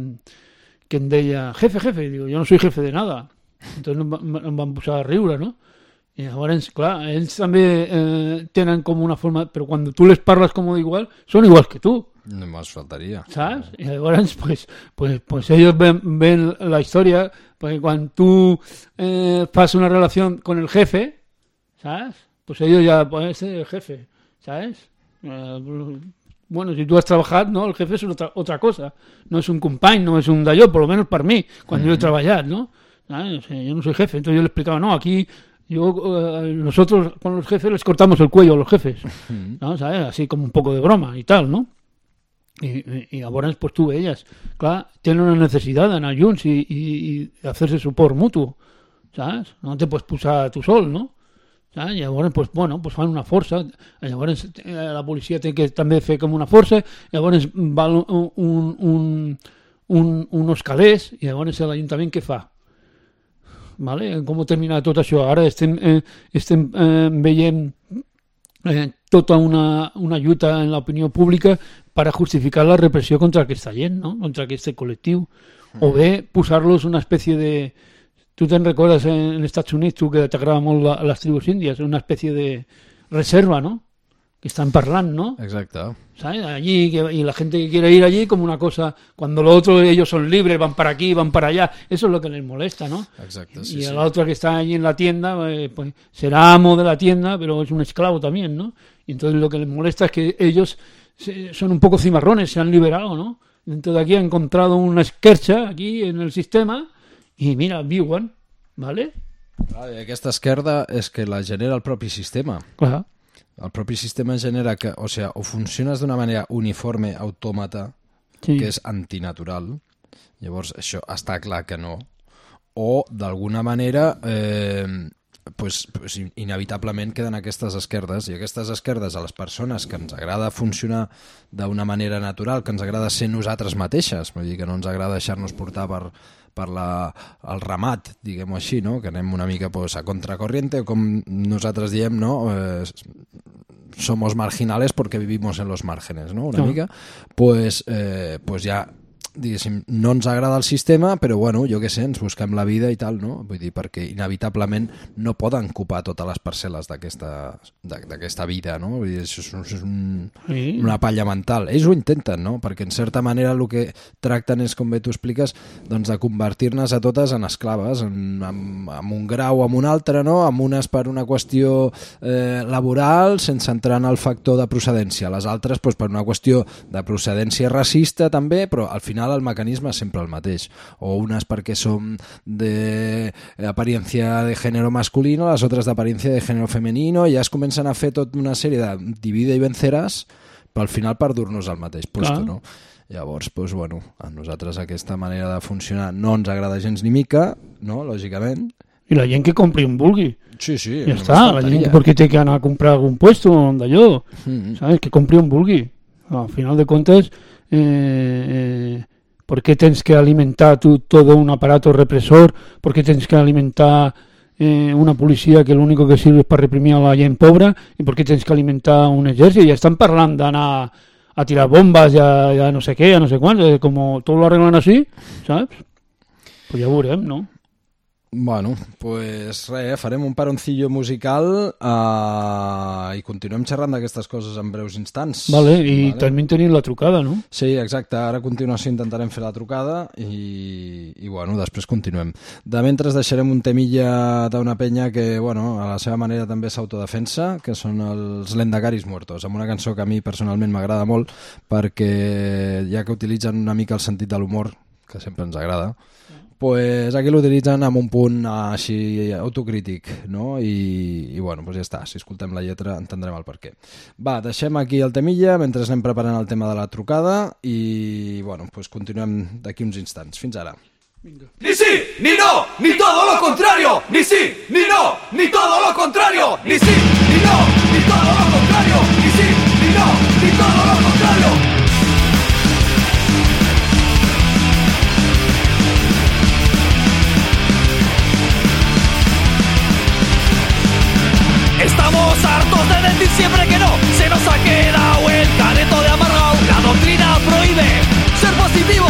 que em deia, jefe, jefe, digo, jo no soy jefe de nada. Entonces em, em van posar a riure, no? I llavors, clar, ells també eh, tenen com una forma... Però quan tu les parles com igual, són iguals que tu. No más faltaria. ¿Sabes? Y llavors, *laughs* pues, pues, pues ellos ven, ven la historia, porque cuando tú eh, pasas una relación con el jefe, ¿sabes? Pues ellos ya pueden ser el jefe, ¿sabes? Eh, bueno, si tú has trabajado, no, el jefe es otra, otra cosa. No es un company, no es un d'allò, por lo menos para mí, cuando mm -hmm. yo he trabajado, ¿no? ¿Sabes? Yo no soy jefe, entonces yo le explicaba, no, aquí yo, eh, nosotros con los jefes les cortamos el cuello a los jefes, *laughs* ¿no? ¿sabes? Así como un poco de broma y tal, ¿no? I, i, i llavors pues, tu veies, clar, tenen una necessitat d'anar junts i, i, i fer-se suport mutu, saps? No te pots posar tu sol, no? Saps? Llavors, pues, bueno, pues fan una força, llavors eh, la policia té que també fer com una força, llavors va un, un, un, un, uns calés i llavors l'Ajuntament què fa? Vale? Com termina tot això? Ara estem, eh, estem eh, veient eh, tota una, una lluita en l'opinió pública per a justificar la repressió contra aquesta gent, no? contra aquest col·lectiu. O bé posar-los una espècie de... Tu te'n recordes en, en Estats Units, tu que t'agrada molt la, les tribus índies, una espècie de reserva, ¿no? Que están parlant, ¿no? Exacte. ¿Sabes? Allí, que, y la gente que quiere ir allí como una cosa, cuando lo otro ellos son libres, van para aquí, van para allá, eso es lo que les molesta, ¿no? Exacto, sí, y sí. el otro que está allí en la tienda, eh, pues será amo de la tienda, pero es un esclavo también, ¿no? Y entonces lo que les molesta es que ellos son un poco cimarrones, se han liberado, ¿no? Dentro de aquí han encontrado una esquercha aquí en el sistema y mira, viuen, ¿vale? I aquesta esquerda és que la genera el propi sistema. Clar. El propi sistema genera que, o sea, o funciones d'una manera uniforme, autòmata, Sí. que és antinatural, llavors això està clar que no, o d'alguna manera eh, pues, pues inevitablement queden aquestes esquerdes i aquestes esquerdes a les persones que ens agrada funcionar d'una manera natural, que ens agrada ser nosaltres mateixes, vull dir que no ens agrada deixar-nos portar per, per la, el ramat, diguem-ho així, no? que anem una mica pues, a contracorriente, com nosaltres diem, no? eh, somos marginales porque vivimos en los márgenes, no? una No. mica, pues, eh, pues ja diguéssim, no ens agrada el sistema, però bueno, jo què sé, ens busquem la vida i tal, no? Vull dir, perquè inevitablement no poden ocupar totes les parcel·les d'aquesta vida, no? Vull dir, això és, un, és un, Sí. una palla mental. Ells ho intenten, no? Perquè en certa manera el que tracten és, com bé tu expliques, doncs de convertir-nes a totes en esclaves, en, amb, amb un grau o amb un altre, no? Amb unes per una qüestió eh, laboral, sense entrar en el factor de procedència. Les altres doncs, per una qüestió de procedència racista també, però al final el mecanisme és sempre el mateix. O unes perquè som d'aparencia de género masculino, les altres d'aparencia de género femenino, i ja es comencen a fer tota una sèrie de divide i venceràs, però al final per dur-nos al mateix puesto, Clar. no? Llavors, doncs, bueno, a nosaltres aquesta manera de funcionar no ens agrada gens ni mica, no? lògicament. Y la gente que compre un bulgui. Sí, sí. Ya només está, la gente porque tiene que anar a comprar algún puesto yo, Mm. ¿sabes? Que compre un bulgui. Al final de cuentas, eh, eh, ¿por qué tienes que alimentar tú todo un aparato represor? ¿Por qué tienes que alimentar eh, una policía que lo único que sirve es para reprimir a la gent pobra? ¿Y por qué tienes que alimentar un ejército? Ya están parlando d'anar a tirar bombas, ya, ya no sé qué, ya no sé cuánto, como todo lo arreglan así, ¿sabes? Pues ya veurem, no? Bueno, pues res, farem un paroncillo musical uh, i continuem xerrant d'aquestes coses en breus instants. Vale, i vale. també tenim la trucada, no? Sí, exacte. Ara a continuació intentarem fer la trucada i, i bueno, després continuem. De mentre deixarem un temilla d'una penya que, bueno, a la seva manera també s'autodefensa, que són els Lendacaris Muertos, amb una cançó que a mi personalment m'agrada molt perquè ja que utilitzen una mica el sentit de l'humor, que sempre ens agrada, pues aquí l'utilitzen amb un punt així autocrític, no? I, i bueno, pues ja està, si escoltem la lletra entendrem el per què. Va, deixem aquí el temilla mentre anem preparant el tema de la trucada i bueno, pues continuem d'aquí uns instants. Fins ara. Ni sí, ni no, ni todo lo contrario. Ni sí, ni no, ni todo lo contrario. Ni sí, ni no, ni todo lo contrario. Ni sí, ni no, ni todo lo contrario. Decir siempre que no, se nos ha quedado el careto de amargado. La doctrina prohíbe ser positivo,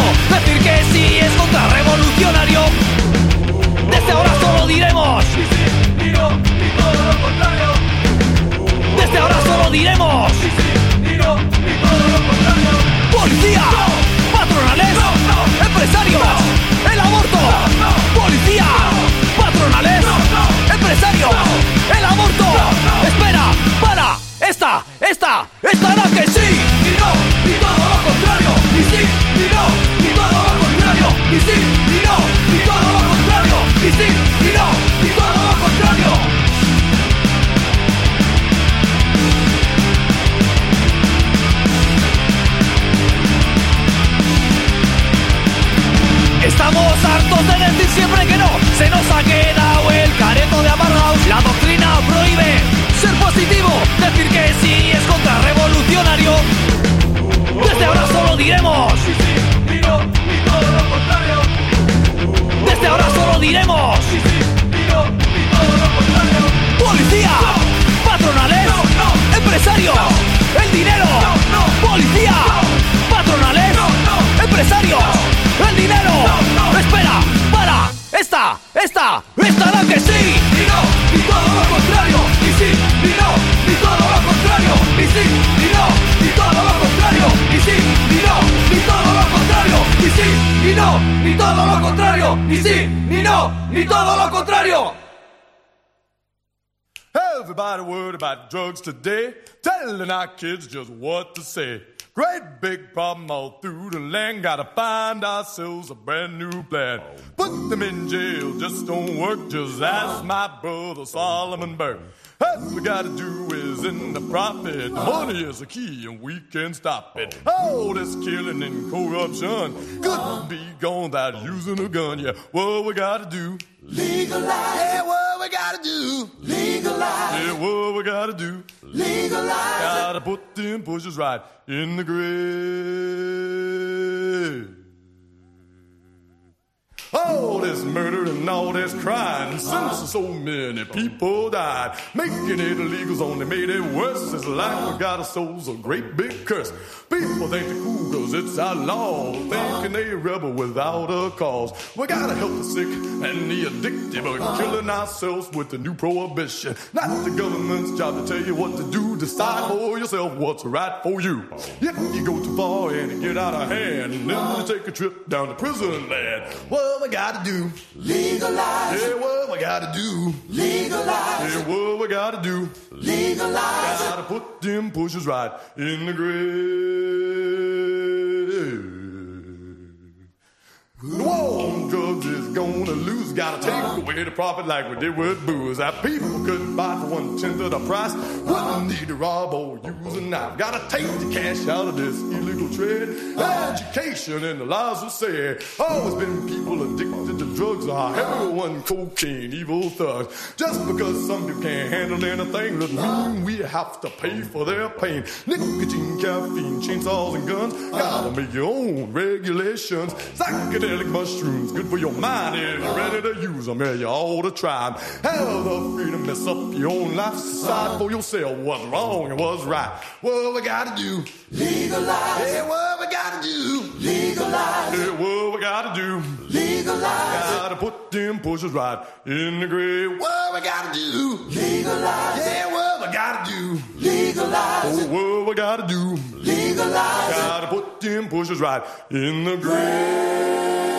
kids just what to say. Great big problem all through the land. Gotta find ourselves a brand new plan. Put them in jail just don't work. Just ask my brother Solomon Burke. All we gotta do is in the profit. Money is the key and we can stop it. All this killing and corruption couldn't be gone without using a gun. Yeah, what we gotta do? Legalize. Yeah, what we gotta do? Legalize. Yeah, what we gotta do? Legalize. Gotta put them pushes right in the grave. All this murder and all this crime, since so many people died, making it illegal's only made it worse. It's like we got ourselves a great big curse. People think they're cool it's our law, thinking they rebel without a cause. We gotta help the sick and the addicted, but killing ourselves with the new prohibition. Not the government's job to tell you what to do. Decide for yourself what's right for you. If you go too far and you get out of hand, then you take a trip down to prison land. What we gotta do? Legalize. Yeah, what we gotta do? Legalize. Yeah, what we gotta do? Legalize. Gotta put them pushes right in the grave. The war on drugs is gonna lose. Gotta take uh-huh. away the profit like we did with booze. That people couldn't buy for one tenth of the price. Wouldn't need to rob or use a knife. Gotta take the cash out of this illegal trade. Uh-huh. Education and the lives will say. Always been people addicted to drugs or heroin, cocaine, evil thugs. Just because some people can't handle anything doesn't mean we have to pay for their pain. Nicotine, caffeine, chainsaws, and guns. Uh-huh. Gotta make your own regulations. Psychedelic psychedelic mushrooms. Good for your mind if you're ready to use them. Yeah, you ought to try 'em. Have the freedom, mess up your own life. Decide for yourself what's wrong and what's right. What we gotta do? Legalize. Yeah, what we gotta do? Legalize. Yeah, what we gotta do? Legalize. Gotta put them pushers right in the grave. What we gotta do? Legalize. Yeah, what we gotta do? Legalize. Oh, what we gotta do? Legalize. Gotta put them pushers right in the grave.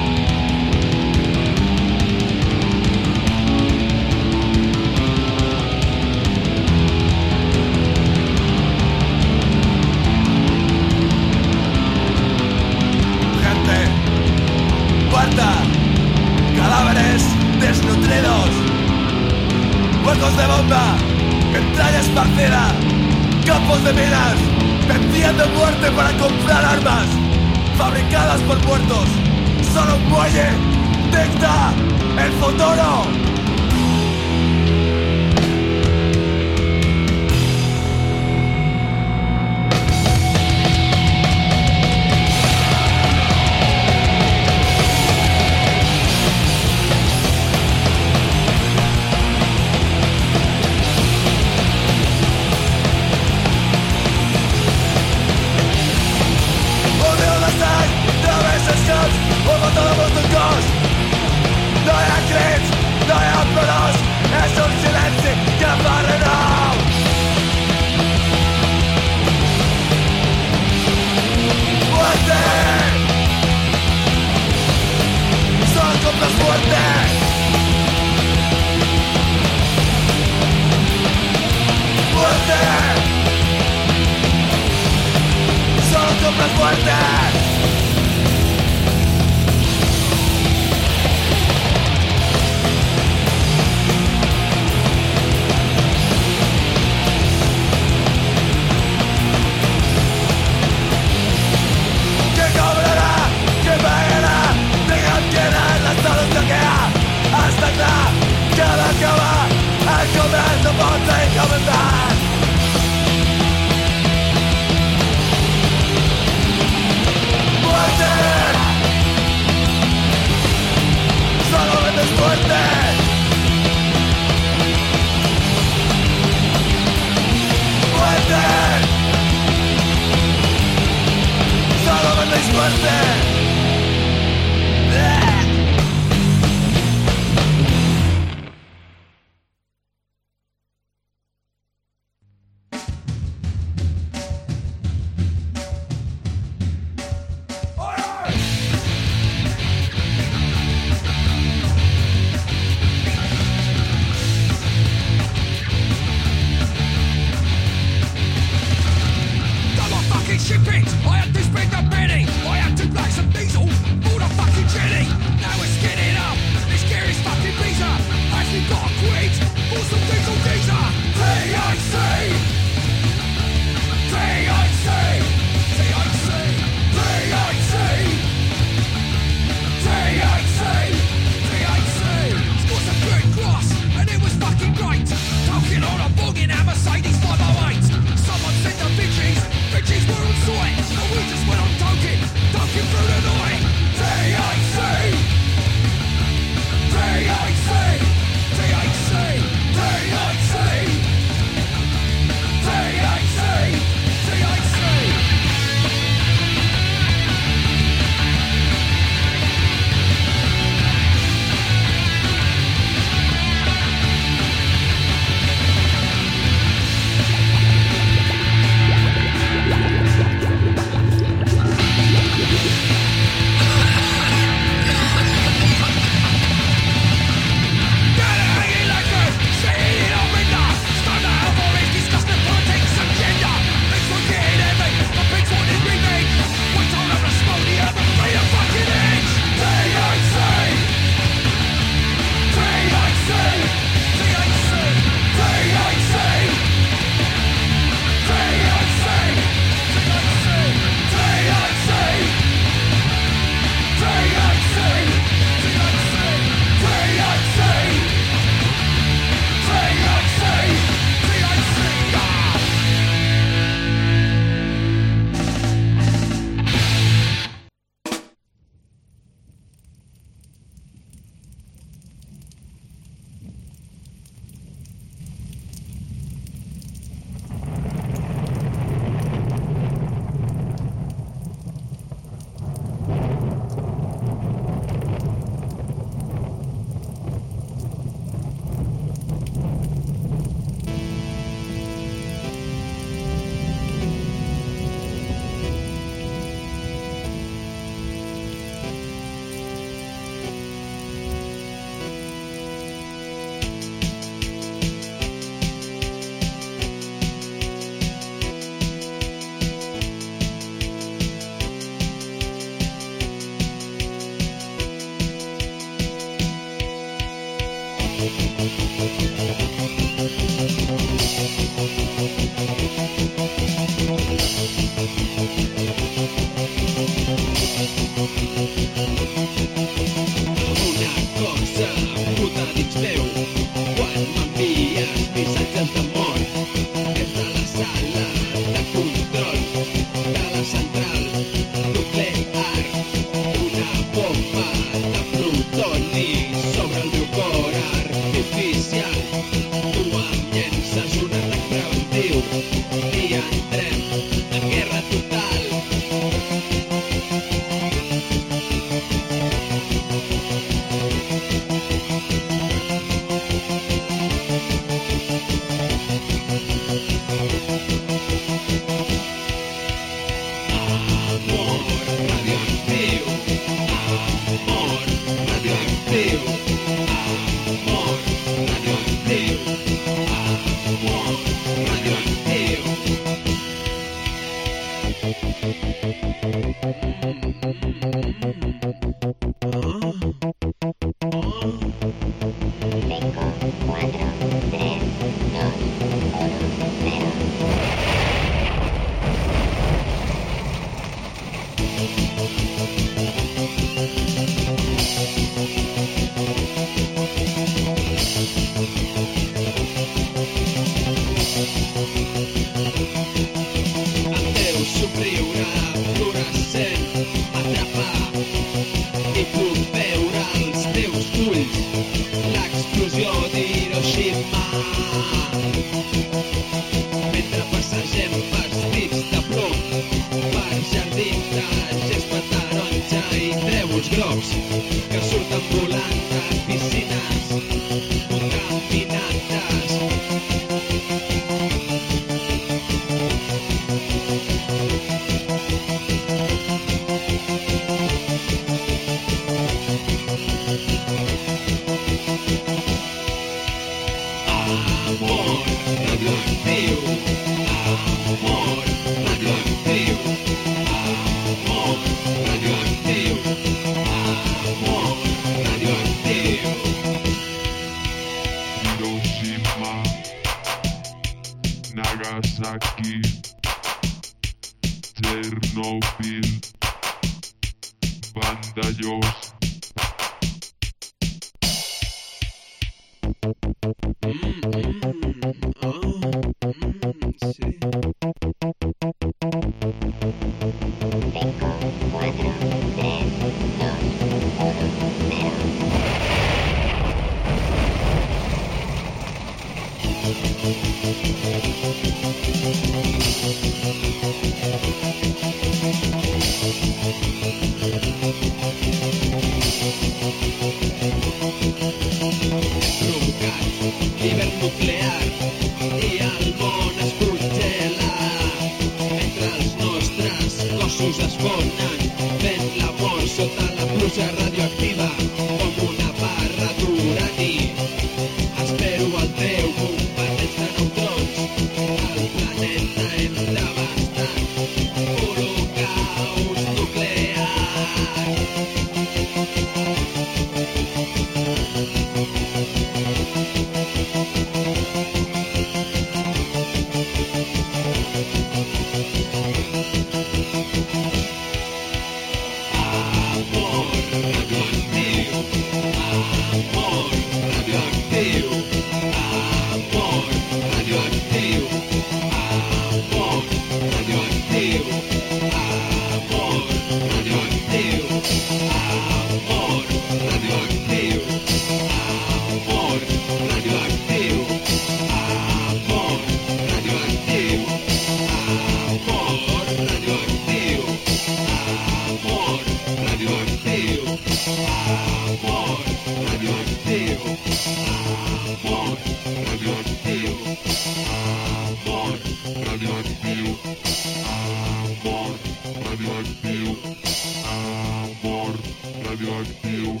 radioactivo,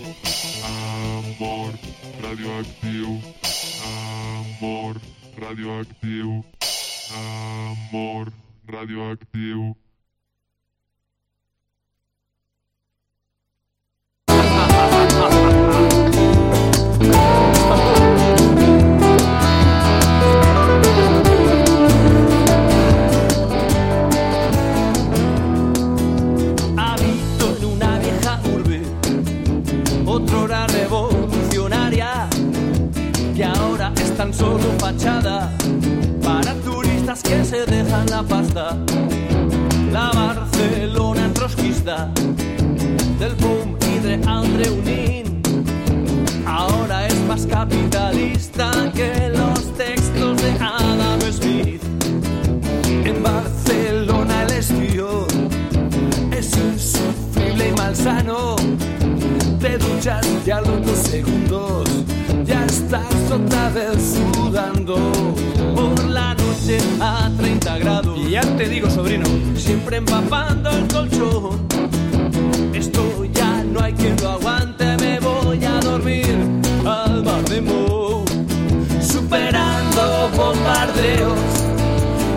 amor radioactivo, amor radioactivo, amor radioactivo. Solo fachada para turistas que se dejan la pasta. La Barcelona trotskista del boom y de André Unín ahora es más capitalista que los textos de Adam Smith. En Barcelona el estío es insufrible y malsano. Te duchas y a los dos segundos ya estás otra vez sudando por la noche a 30 grados. Y ya te digo, sobrino, siempre empapando el colchón. Esto ya no hay quien lo aguante, me voy a dormir al mar de Mo. Superando bombardeos,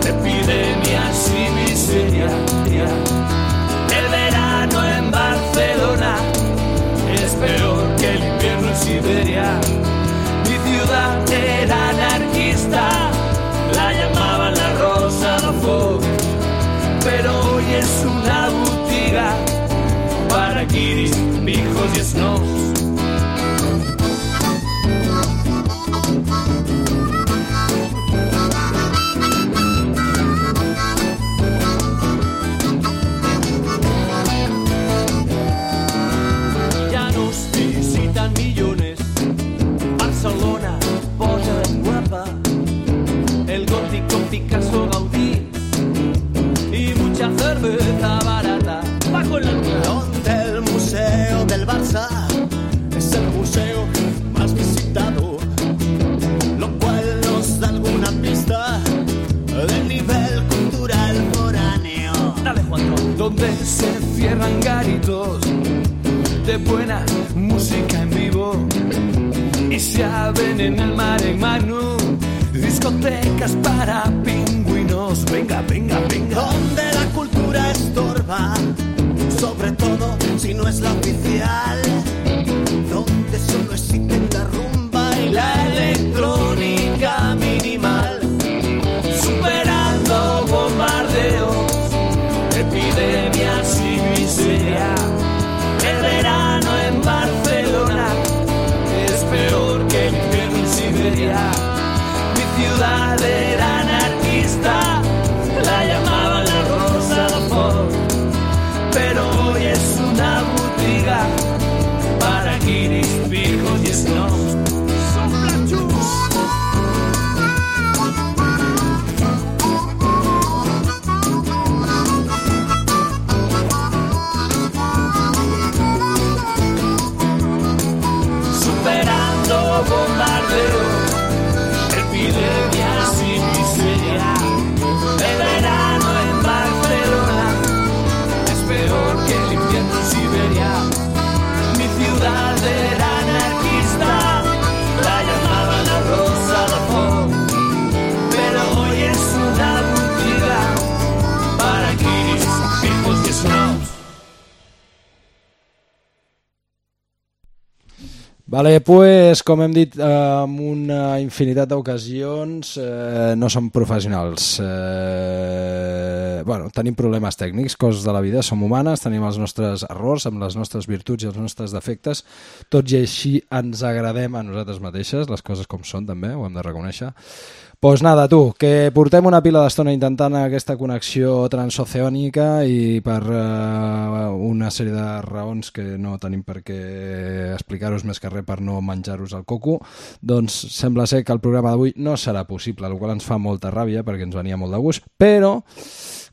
epidemias y miseria. El verano en Barcelona es peor que el invierno en Siberia era anarquista, la llamaban la Rosa Dofo, pero hoy es una botiga para kiris, pijos y snobs. Donde se cierran garitos de buena música en vivo y se abren en el mar en Manu discotecas para pingüinos. Venga, venga, venga. Donde la cultura estorba, sobre todo si no es la oficial. Donde solo existen la rumba y la electrónica minimal, saber. Vale, pues, com hem dit amb una infinitat d'ocasions, eh, no som professionals. Eh, bueno, tenim problemes tècnics, coses de la vida, som humanes, tenim els nostres errors, amb les nostres virtuts i els nostres defectes, tots i així ens agradem a nosaltres mateixes, les coses com són també, ho hem de reconèixer. Pues nada, tu, que portem una pila d'estona intentant aquesta connexió transoceànica i per uh, una sèrie de raons que no tenim per què explicar-vos més que res per no menjar-vos el coco, doncs sembla ser que el programa d'avui no serà possible, el qual ens fa molta ràbia perquè ens venia molt de gust, però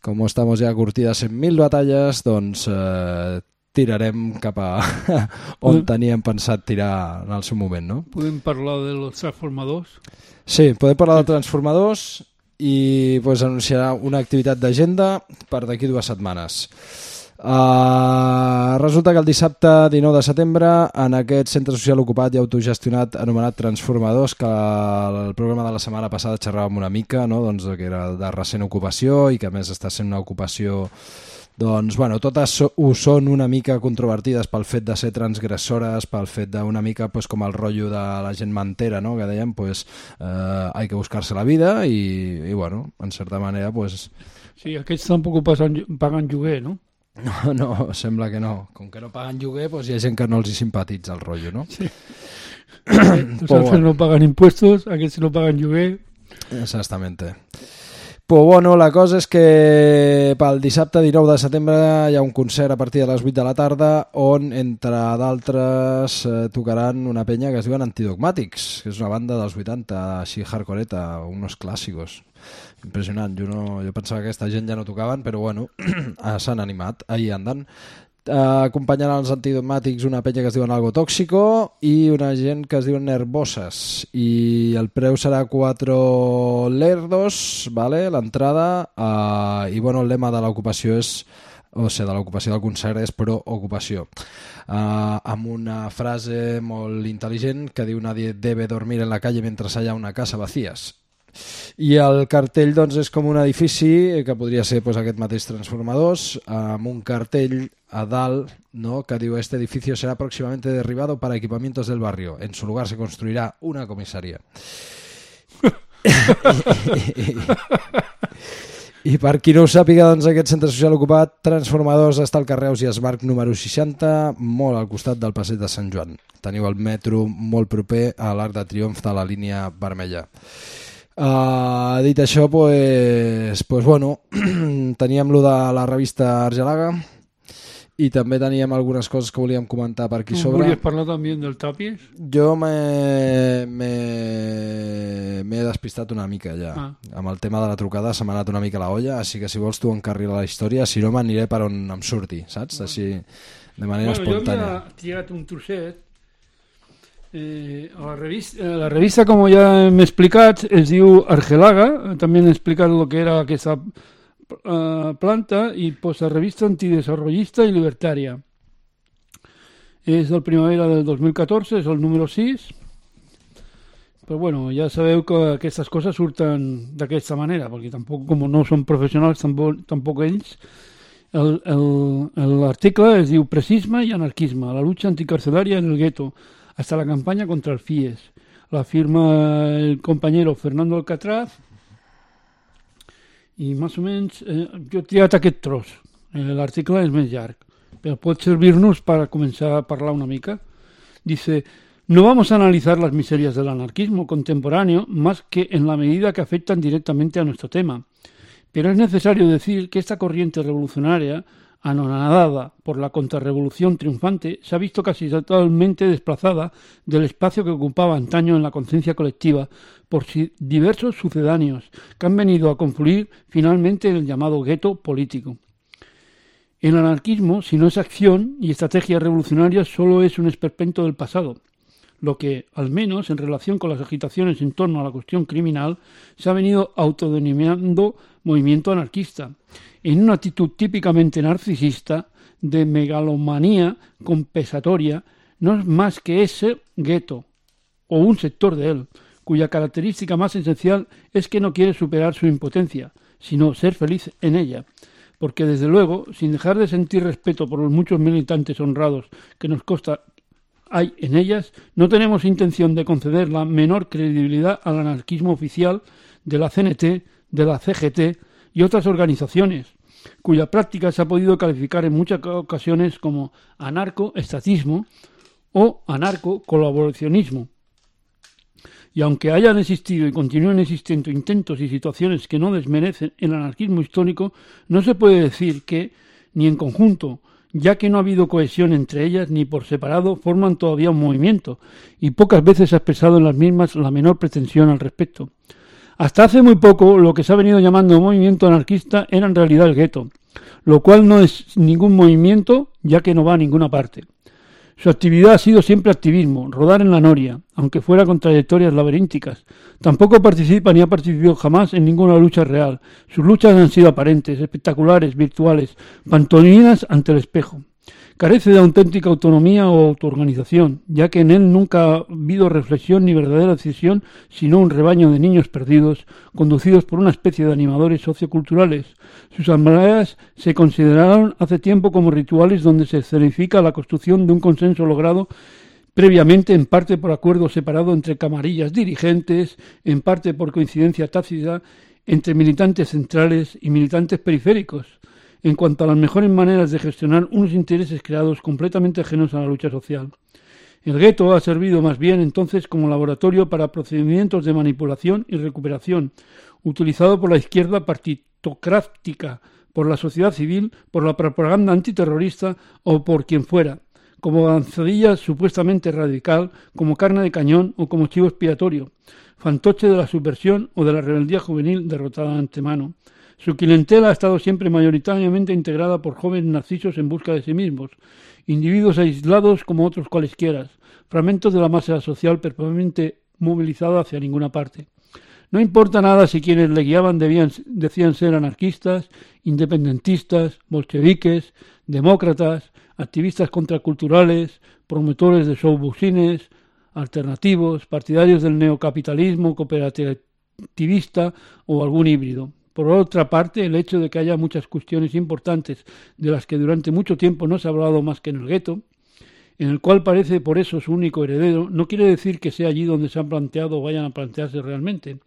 com estamos ja curtides en mil batalles, doncs eh, tirarem cap a *laughs* on teníem pensat tirar en el seu moment, no? Podem parlar de los transformadors? Sí, podem parlar de transformadors i pues, anunciarà una activitat d'agenda per d'aquí dues setmanes. Uh, resulta que el dissabte 19 de setembre en aquest centre social ocupat i autogestionat anomenat Transformadors que el programa de la setmana passada xerràvem una mica no? doncs, que era de recent ocupació i que a més està sent una ocupació doncs, bueno, totes ho són una mica controvertides pel fet de ser transgressores, pel fet d'una mica pues, com el rotllo de la gent mantera, no? que dèiem, pues, eh, hay que buscar-se la vida i, i bueno, en certa manera, pues, Sí, aquests tampoc paguen, paguen lloguer, no? no, *laughs* no, sembla que no. Com que no paguen lloguer, pues, hi ha gent que no els hi simpatitza el rotllo, no? Sí. *coughs* Los altres no pagan impuestos, aquests no pagan lloguer. Exactamente. Pues bueno, la cosa és que pel dissabte 19 de setembre hi ha un concert a partir de les 8 de la tarda on, entre d'altres, eh, tocaran una penya que es diuen Antidogmàtics, que és una banda dels 80, així hardcoreta, unos clàssicos. Impressionant, jo, no, jo pensava que aquesta gent ja no tocaven, però bueno, *clears throat* eh, s'han animat, ahí anden. Uh, acompanyaran els antidogmàtics una penya que es diuen Algo Tóxico i una gent que es diuen Nervoses. I el preu serà 4 lerdos vale, l'entrada uh, i bueno, el lema de l'ocupació és o sigui, de l'ocupació del concert és pro ocupació uh, amb una frase molt intel·ligent que diu nadie debe dormir en la calle mientras haya una casa vacías i el cartell doncs, és com un edifici que podria ser pues, aquest mateix Transformadors amb un cartell a dalt ¿no? que diu este edificio será próximamente derribado para equipamientos del barrio. En su lugar se construirá una comisaría. *laughs* I per qui no ho sàpiga, doncs, aquest centre social ocupat Transformadors està al carrer Ausias Marc número 60, molt al costat del passeig de Sant Joan. Teniu el metro molt proper a l'Arc de Triomf de la línia vermella. Uh, dit això, pues, pues bueno, *clears throat* teníem lo de la revista Argelaga i també teníem algunes coses que volíem comentar per aquí sobre. ¿Volies parlar també del Tapies? Jo m'he despistat una mica ja. Ah. Amb el tema de la trucada se m'ha anat una mica la olla, així que si vols tu encarrila la història, si no m'aniré per on em surti, saps? Així, de manera bueno, jo espontània. havia triat un trosset. Eh, a la, revista, la revista, com ja hem explicat, es diu Argelaga. També hem explicat el que era aquesta eh, planta i posa revista antidesarrollista i libertària. És del primavera del 2014, és el número 6. Però bueno, ja sabeu que aquestes coses surten d'aquesta manera, perquè tampoc, com no són professionals, tampoc, tampoc ells, el- el- l'article es diu Precisme y anarquismo, la lucha anticarcelaria en el gueto, hasta la campaña contra el FIES. La firma el compañero Fernando Alcatraz i més o menys eh, jo he triat tros. Eh, L'article és més llarg, però pot servir-nos per començar a parlar una mica. Dice, no vamos a analizar las miserias del anarquismo contemporáneo más que en la medida que afectan directamente a nuestro tema. Pero es necesario decir que esta corriente revolucionaria, anonadada por la contrarrevolución triunfante, se ha visto casi totalmente desplazada del espacio que ocupaba antaño en la conciencia colectiva por diversos sucedáneos que han venido a confluir finalmente en el llamado gueto político. El anarquismo, si no es acción y estrategia revolucionaria, solo es un esperpento del pasado, lo que, al menos en relación con las agitaciones en torno a la cuestión criminal, se ha venido autodenominando movimiento anarquista, en una actitud típicamente narcisista de megalomanía compensatoria, no es más que ese gueto, o un sector de él, cuya característica más esencial es que no quiere superar su impotencia, sino ser feliz en ella. Porque desde luego, sin dejar de sentir respeto por los muchos militantes honrados que nos consta hay en ellas, no tenemos intención de conceder la menor credibilidad al anarquismo oficial de la CNT, de la CGT y otras organizaciones, cuya práctica se ha podido calificar en muchas ocasiones como anarco-estatismo o anarco-colaboracionismo. Y aunque hayan existido y continúen existiendo intentos y situaciones que no desmerecen el anarquismo histórico, no se puede decir que, ni en conjunto, ya que no ha habido cohesión entre ellas ni por separado, forman todavía un movimiento, y pocas veces ha expresado en las mismas la menor pretensión al respecto. Hasta hace muy poco, lo que se ha venido llamando movimiento anarquista era en realidad el gueto, lo cual no es ningún movimiento, ya que no va a ninguna parte. Su actividad ha sido siempre activismo, rodar en la noria, aunque fuera con trayectorias laberínticas. Tampoco participa ni ha participado jamás en ninguna lucha real. Sus luchas han sido aparentes, espectaculares, virtuales, pantoninas ante el espejo. Carece de auténtica autonomía o autoorganización, ya que en él nunca ha habido reflexión ni verdadera decisión, sino un rebaño de niños perdidos, conducidos por una especie de animadores socioculturales. Sus asambleas se consideraron hace tiempo como rituales donde se escenifica la construcción de un consenso logrado previamente en parte por acuerdo separado entre camarillas dirigentes, en parte por coincidencia tácita entre militantes centrales y militantes periféricos, en cuanto a las mejores maneras de gestionar unos intereses creados completamente ajenos a la lucha social. El gueto ha servido más bien entonces como laboratorio para procedimientos de manipulación y recuperación, utilizado por la izquierda partitocrática, por la sociedad civil, por la propaganda antiterrorista o por quien fuera, como avanzadilla supuestamente radical, como carne de cañón o como chivo expiatorio, fantoche de la subversión o de la rebeldía juvenil derrotada de antemano. Su clientela ha estado siempre mayoritariamente integrada por jóvenes narcisos en busca de sí mismos, individuos aislados como otros cualesquiera, fragmentos de la masa social perpetuamente movilizada hacia ninguna parte. No importa nada si quienes le guiaban decían ser anarquistas, independentistas, bolcheviques, demócratas, activistas contraculturales, promotores de showbusines, alternativos, partidarios del neocapitalismo cooperativista o algún híbrido. Por otra parte, el hecho de que haya muchas cuestiones importantes de las que durante mucho tiempo no se ha hablado más que en el gueto, en el cual parece por eso su único heredero, no quiere decir que sea allí donde se han planteado o vayan a plantearse realmente.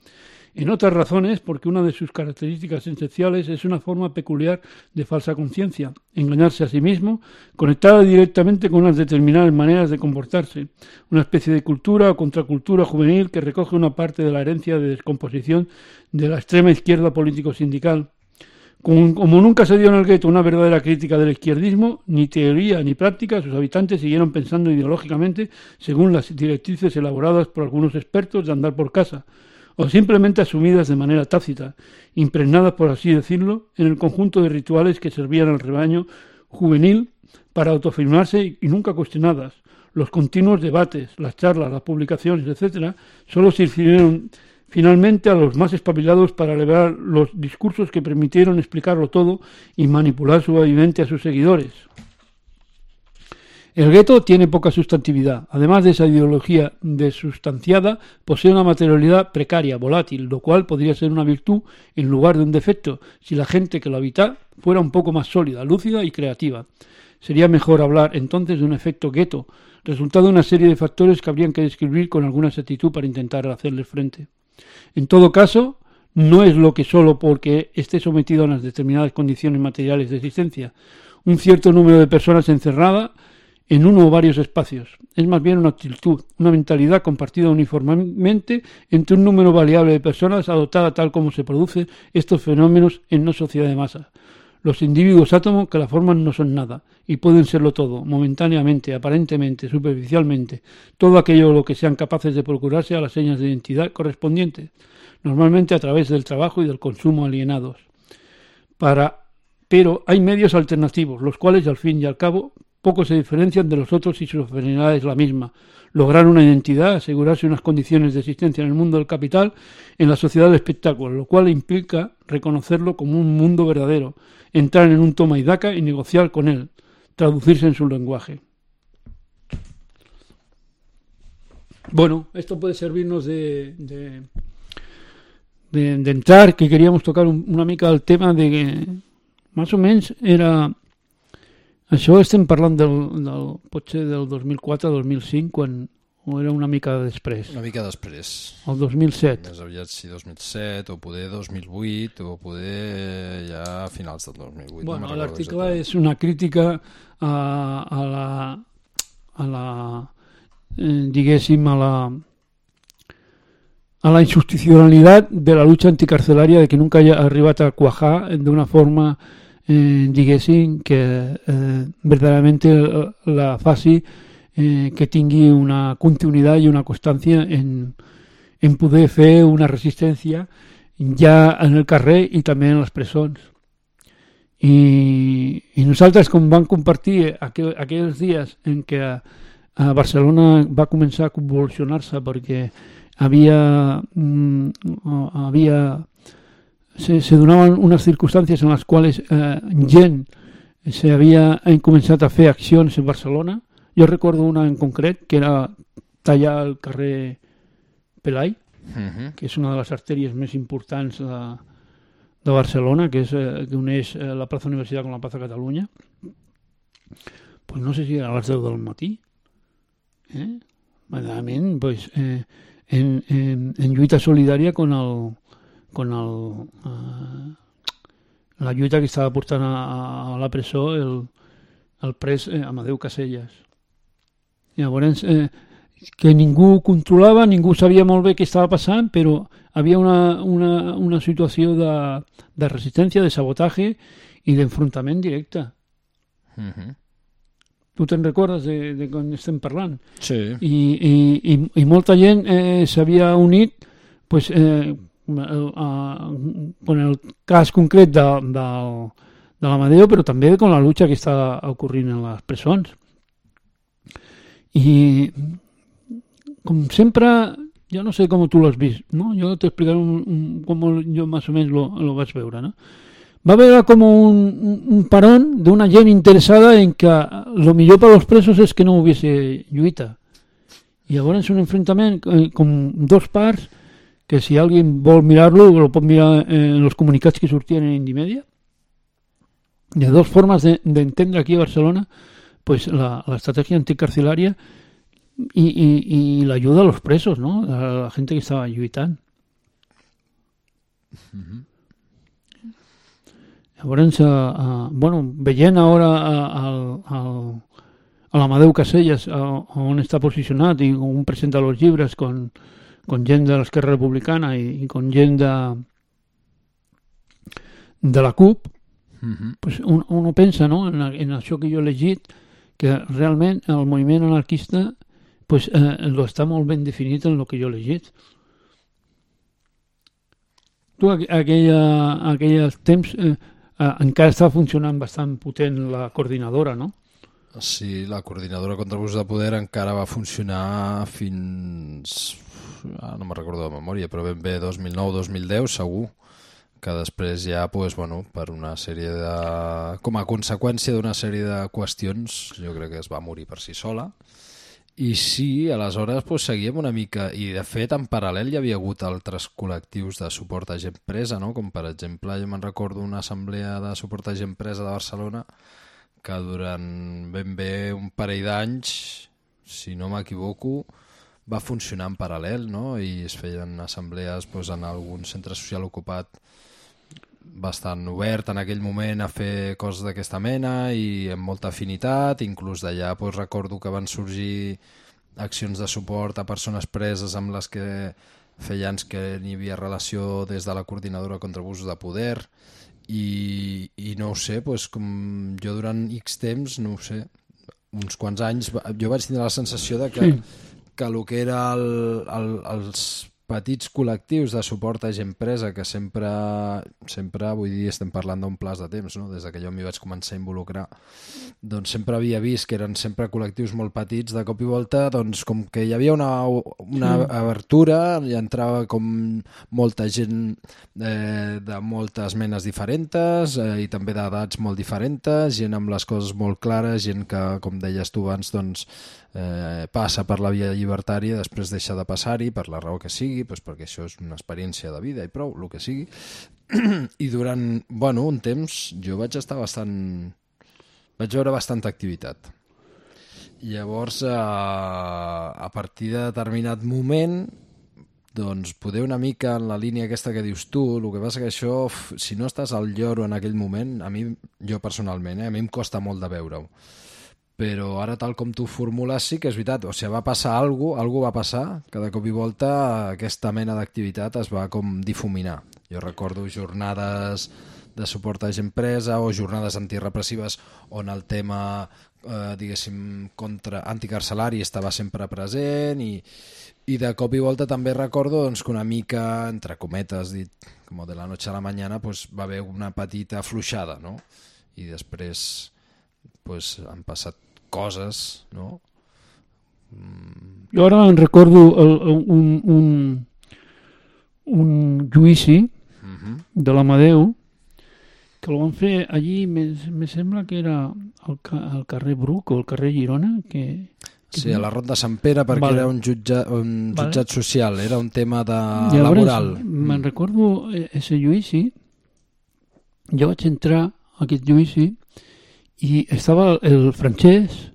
En otras razones, porque una de sus características esenciales es una forma peculiar de falsa conciencia, engañarse a sí mismo, conectada directamente con unas determinadas maneras de comportarse, una especie de cultura o contracultura juvenil que recoge una parte de la herencia de descomposición de la extrema izquierda político-sindical. Como, nunca se dio en el gueto una verdadera crítica del izquierdismo, ni teoría ni práctica, sus habitantes siguieron pensando ideológicamente según las directrices elaboradas por algunos expertos de andar por casa, o simplemente asumidas de manera tácita, impregnadas, por así decirlo, en el conjunto de rituales que servían al rebaño juvenil para autoafirmarse y nunca cuestionadas. Los continuos debates, las charlas, las publicaciones, etcétera, solo sirvieron finalmente a los más espabilados para elevar los discursos que permitieron explicarlo todo y manipular suavemente a sus seguidores. El gueto tiene poca sustantividad. Además de esa ideología desustanciada, posee una materialidad precaria, volátil, lo cual podría ser una virtud en lugar de un defecto si la gente que lo habita fuera un poco más sólida, lúcida y creativa. Sería mejor hablar entonces de un efecto gueto, resultado de una serie de factores que habrían que describir con alguna exactitud para intentar hacerles frente. En todo caso, no es lo que solo porque esté sometido a unas determinadas condiciones materiales de existencia, un cierto número de personas encerradas en uno o varios espacios. Es más bien una actitud, una mentalidad compartida uniformemente entre un número variable de personas adoptada tal como se producen estos fenómenos en una sociedad de masa. Los individuos átomos que la forman no son nada, y pueden serlo todo, momentáneamente, aparentemente, superficialmente, todo aquello lo que sean capaces de procurarse a las señas de identidad correspondientes, normalmente a través del trabajo y del consumo alienados. Para, pero hay medios alternativos, los cuales, al fin y al cabo, poco se diferencian de los otros y su finalidad es la misma. Lograr una identidad, asegurarse unas condiciones de existencia en el mundo del capital, en la sociedad del espectáculo, lo cual implica reconocerlo como un mundo verdadero, entrar en un toma y daca y negociar con él, traducirse en su lenguaje. Bueno, esto puede servirnos de, de, de, entrar, que queríamos tocar un, una mica el tema de que més o menys era això estem parlant del, del potser del 2004-2005 quan o era una mica després Una mica després. el 2007 Més aviat sí 2007 o poder 2008 o poder ja a finals del 2008. Bueno, no l'article és una crítica a, a la, a la eh, diguéssim, a la a la insustitucionalidad de la lucha anticarcelaria de que nunca haya arribat a cuajar de una forma eh, diguéssim que eh, verdaderamente la faci eh, que tingui una continuïtat i una constància en, en poder fer una resistència ja en el carrer i també en les presons. I, i nosaltres, com vam compartir aquell, aquells dies en què a Barcelona va començar a convulsionar-se perquè havia, mm, havia se, se donaven unes circumstàncies en les quals eh, gent se havia començat a fer accions en Barcelona. Jo recordo una en concret, que era tallar el carrer Pelai, Mhm. que és una de les artèries més importants de, de Barcelona, que, és, eh, que uneix eh, la plaça Universitat amb la plaça Catalunya. Pues no sé si era a les 10 del matí. Eh? Verdaderament, pues, eh, en, en, en lluita solidària con el, con el, eh, la lluita que estava portant a, a la presó el, el pres eh, Amadeu Caselles. Llavors, eh, que ningú controlava, ningú sabia molt bé què estava passant, però havia una, una, una situació de, de resistència, de sabotatge i d'enfrontament directe. Mhm. Tu te'n recordes de, de quan estem parlant? Sí. I, i, i, i molta gent eh, s'havia unit pues, eh, con el cas concret de, de, de l'Amadeo, però també con la lucha que està ocorrint en les presons. I com sempre, jo no sé com tu l'has vist, no? jo t'explicaré com jo més o menys lo, lo vaig veure. No? Va haver com un, un, parón d'una gent interessada en que lo millor per als presos és que no hubiese lluita. I llavors un enfrontament eh, com dos parts que si alguien vol mirar-lo lo pot mirar en los comunicats que sortien en Indimedia. Hi ha dos formes d'entendre de, aquí a Barcelona pues, l'estratègia anticarcelària i, i, i l'ajuda a los presos, ¿no? a la gent que estava lluitant. Llavors, eh, eh, bueno, veient ara el, el, a l'Amadeu Caselles, a, a on està posicionat i on presenta els llibres con, con gent de l'Esquerra Republicana i, i con gent de, de la CUP, Mhm. pues un, uno pensa no, en, en això que jo he llegit, que realment el moviment anarquista pues, eh, lo està molt ben definit en el que jo he llegit. Tu, aqu aquella, aquells temps, eh, eh, encara està funcionant bastant potent la coordinadora, no? Sí, la coordinadora contra abús de poder encara va funcionar fins... Ah, no me'n recordo de memòria, però ben bé 2009-2010 segur que després ja, pues, bueno, per una sèrie de... com a conseqüència d'una sèrie de qüestions, jo crec que es va morir per si sola. I sí, aleshores pues, seguíem una mica, i de fet en paral·lel hi havia hagut altres col·lectius de suport a gent presa, no? com per exemple, jo me'n recordo una assemblea de suport a gent presa de Barcelona que durant ben bé un parell d'anys, si no m'equivoco, va funcionar en paral·lel, no? i es feien assemblees pues, en algun centre social ocupat bastant obert en aquell moment a fer coses d'aquesta mena i amb molta afinitat, inclús d'allà pues, recordo que van sorgir accions de suport a persones preses amb les que feia anys que n'hi havia relació des de la coordinadora contra abusos de poder i, i no ho sé, pues, com jo durant X temps, no ho sé, uns quants anys, jo vaig tindre la sensació de que, Sí. Que el que era el, el, els petits col·lectius de suport a gent presa que sempre, sempre vull dir, estem parlant d'un plaç de temps, no? des de que jo m'hi vaig començar a involucrar, doncs sempre havia vist que eren sempre col·lectius molt petits, de cop i volta, doncs com que hi havia una, una Sí. obertura, hi entrava com molta gent eh, de moltes menes diferents eh, i també d'edats molt diferents, gent amb les coses molt clares, gent que, com deies tu abans, doncs, eh, passa per la via llibertària, després deixa de passar-hi per la raó que sigui, doncs perquè això és una experiència de vida i prou, el que sigui. *clears throat* I durant, bueno, un temps jo vaig estar bastant... vaig veure bastanta activitat. Llavors, eh, a partir de determinat moment, doncs poder una mica en la línia aquesta que dius tu, el que passa que això, si no estàs al lloro en aquell moment, a mi, jo personalment, eh, a mi em costa molt de veure-ho. Però ara, tal com tu formules, sí que és veritat. O sigui, va passar alguna cosa, alguna va passar, que de cop i volta aquesta mena d'activitat es va com difuminar. Jo recordo jornades de suport a gent presa o jornades antirepressives on el tema, eh, diguéssim, contra anticarcelari estava sempre present i, i de cop i volta també recordo doncs, que una mica, entre cometes, dit, com de la noche a la mañana, pues, va haver una petita afluixada, no? I després pues, han passat coses, no? Jo ara en recordo el, un, un, un judici Mhm. de l'Amadeu que el van fer allí, me, sembla que era al, al carrer Bruc o al carrer Girona, que... Sí, a la Ronda Sant Pere perquè Vale. era un, jutja, un Vale. jutjat social, era un tema de Llavors, laboral. Me'n recordo eh, ese judici, jo vaig entrar a aquest judici i estava el francès,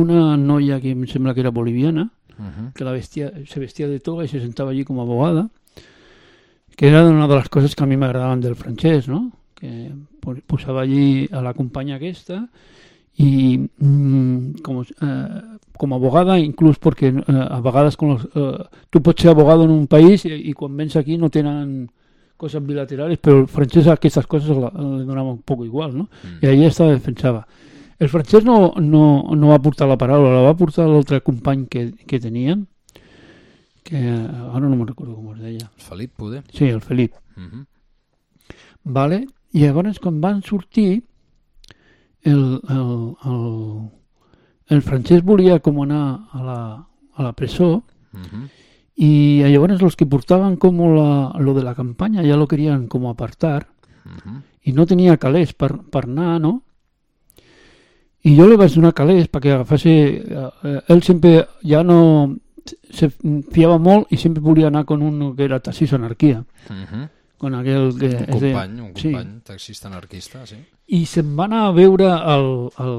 una noia que em sembla que era boliviana, Mhm. que la vestia, se vestía de toga y se sentaba allí como abogada, que era una de las cosas que a mí me agradaban del francés, ¿no? Que po- posava allí a la companya aquesta i mm, com, eh, com a abogada, inclús perquè eh, a vegades con los, eh, tu pots ser abogado en un país i, i quan vens aquí no tenen coses bilaterales, però el francès a aquestes coses la- le donava un poc igual, no? Mm. I allà estava defensava. El francès no, no, no va portar la paraula, la va portar l'altre company que, que tenien, que eh, ara no me'n recordo com es deia. Felip, poder? Sí, el Felip. Mhm. Vale? I llavors, quan van sortir, el, el, el, el francès volia com anar a la, a la presó Mhm. Y llavors los que portaban como la, lo de la campaña ya lo querían como apartar Mhm. i no tenia calés per, per anar, no? I jo li vaig donar calés perquè agafés... Eh, ell sempre ja no se fiava molt i sempre volia anar con un que era taxis anarquia. Mhm. Con aquell que... Un és de- company, un sí. company, taxista anarquista, sí. I se'n va anar a veure el, el,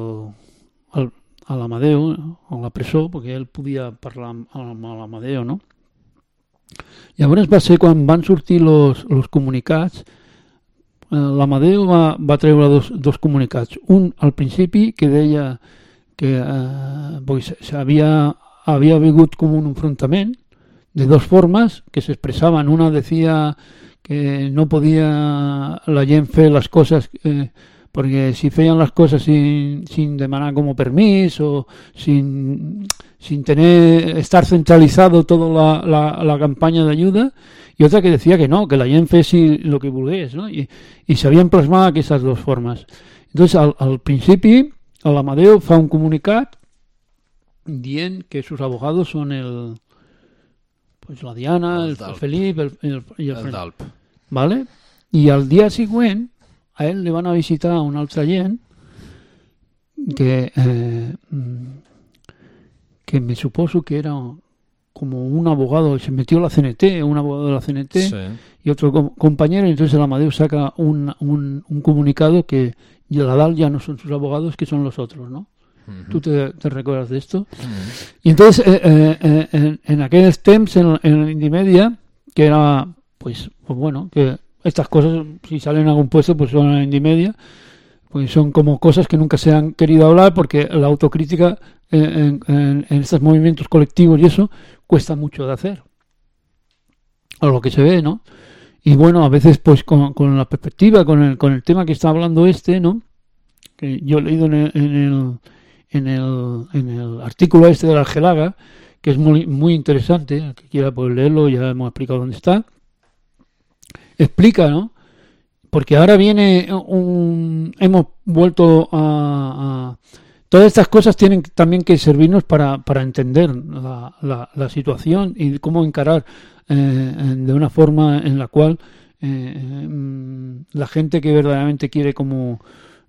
el, a l'Amadeu, a la presó, perquè ell podia parlar amb, amb l'Amadeu, no? Llavors va ser quan van sortir los, los comunicats, eh, l'Amadeu va, va treure dos, dos comunicats. Un al principi que deia que eh, pues, havia, havia hagut com un enfrontament de dos formes que s'expressaven. Una decía que no podia la gent fer les coses eh, perquè si feien les coses sin, sin demanar como permís o sin, sin tener estar centralizado toda la, la, la campaña de ayuda y otra que decía que no, que la gent fessi lo que volgués no? I, i s'havien plasmat aquestes dues formes entonces al, al principi l'Amadeu fa un comunicat dient que sus abogados son el pues la Diana, el, el Dalp. Felip el, el, i el, El Dalp. ¿vale? I al dia següent a ell li van a visitar un altre gent que eh, que me suposo que era como un abogado, se metió la CNT, un abogado de la CNT Sí. y otro com- compañero, y entonces el Amadeu saca un, un, un comunicado que la DAL ya no son sus abogados, que son los otros, ¿no? ¿Tú te, te recuerdas de esto? Y entonces, eh, eh, eh, en, en aquellos temps, en, en Indimedia, que era, pues, pues bueno, que estas cosas, si salen en algún puesto, pues son en Indimedia, pues son como cosas que nunca se han querido hablar porque la autocrítica en, en- estos movimientos colectivos y eso cuesta mucho de hacer. O lo que se ve, ¿no? Y bueno, a veces pues con, con la perspectiva, con el, con el tema que está hablando este, ¿no? Que yo he leído en el, en el, en el, en el artículo este de la Argelaga, que es muy, muy interesante, el que quiera poder leerlo, ya hemos explicado dónde está, explica, ¿no? Porque ahora viene un... Hemos vuelto a... todas estas cosas tienen también que servirnos para, para entender la, la- la situación y cómo encarar eh, de una forma en la cual eh, mm, la gente que verdaderamente quiere como,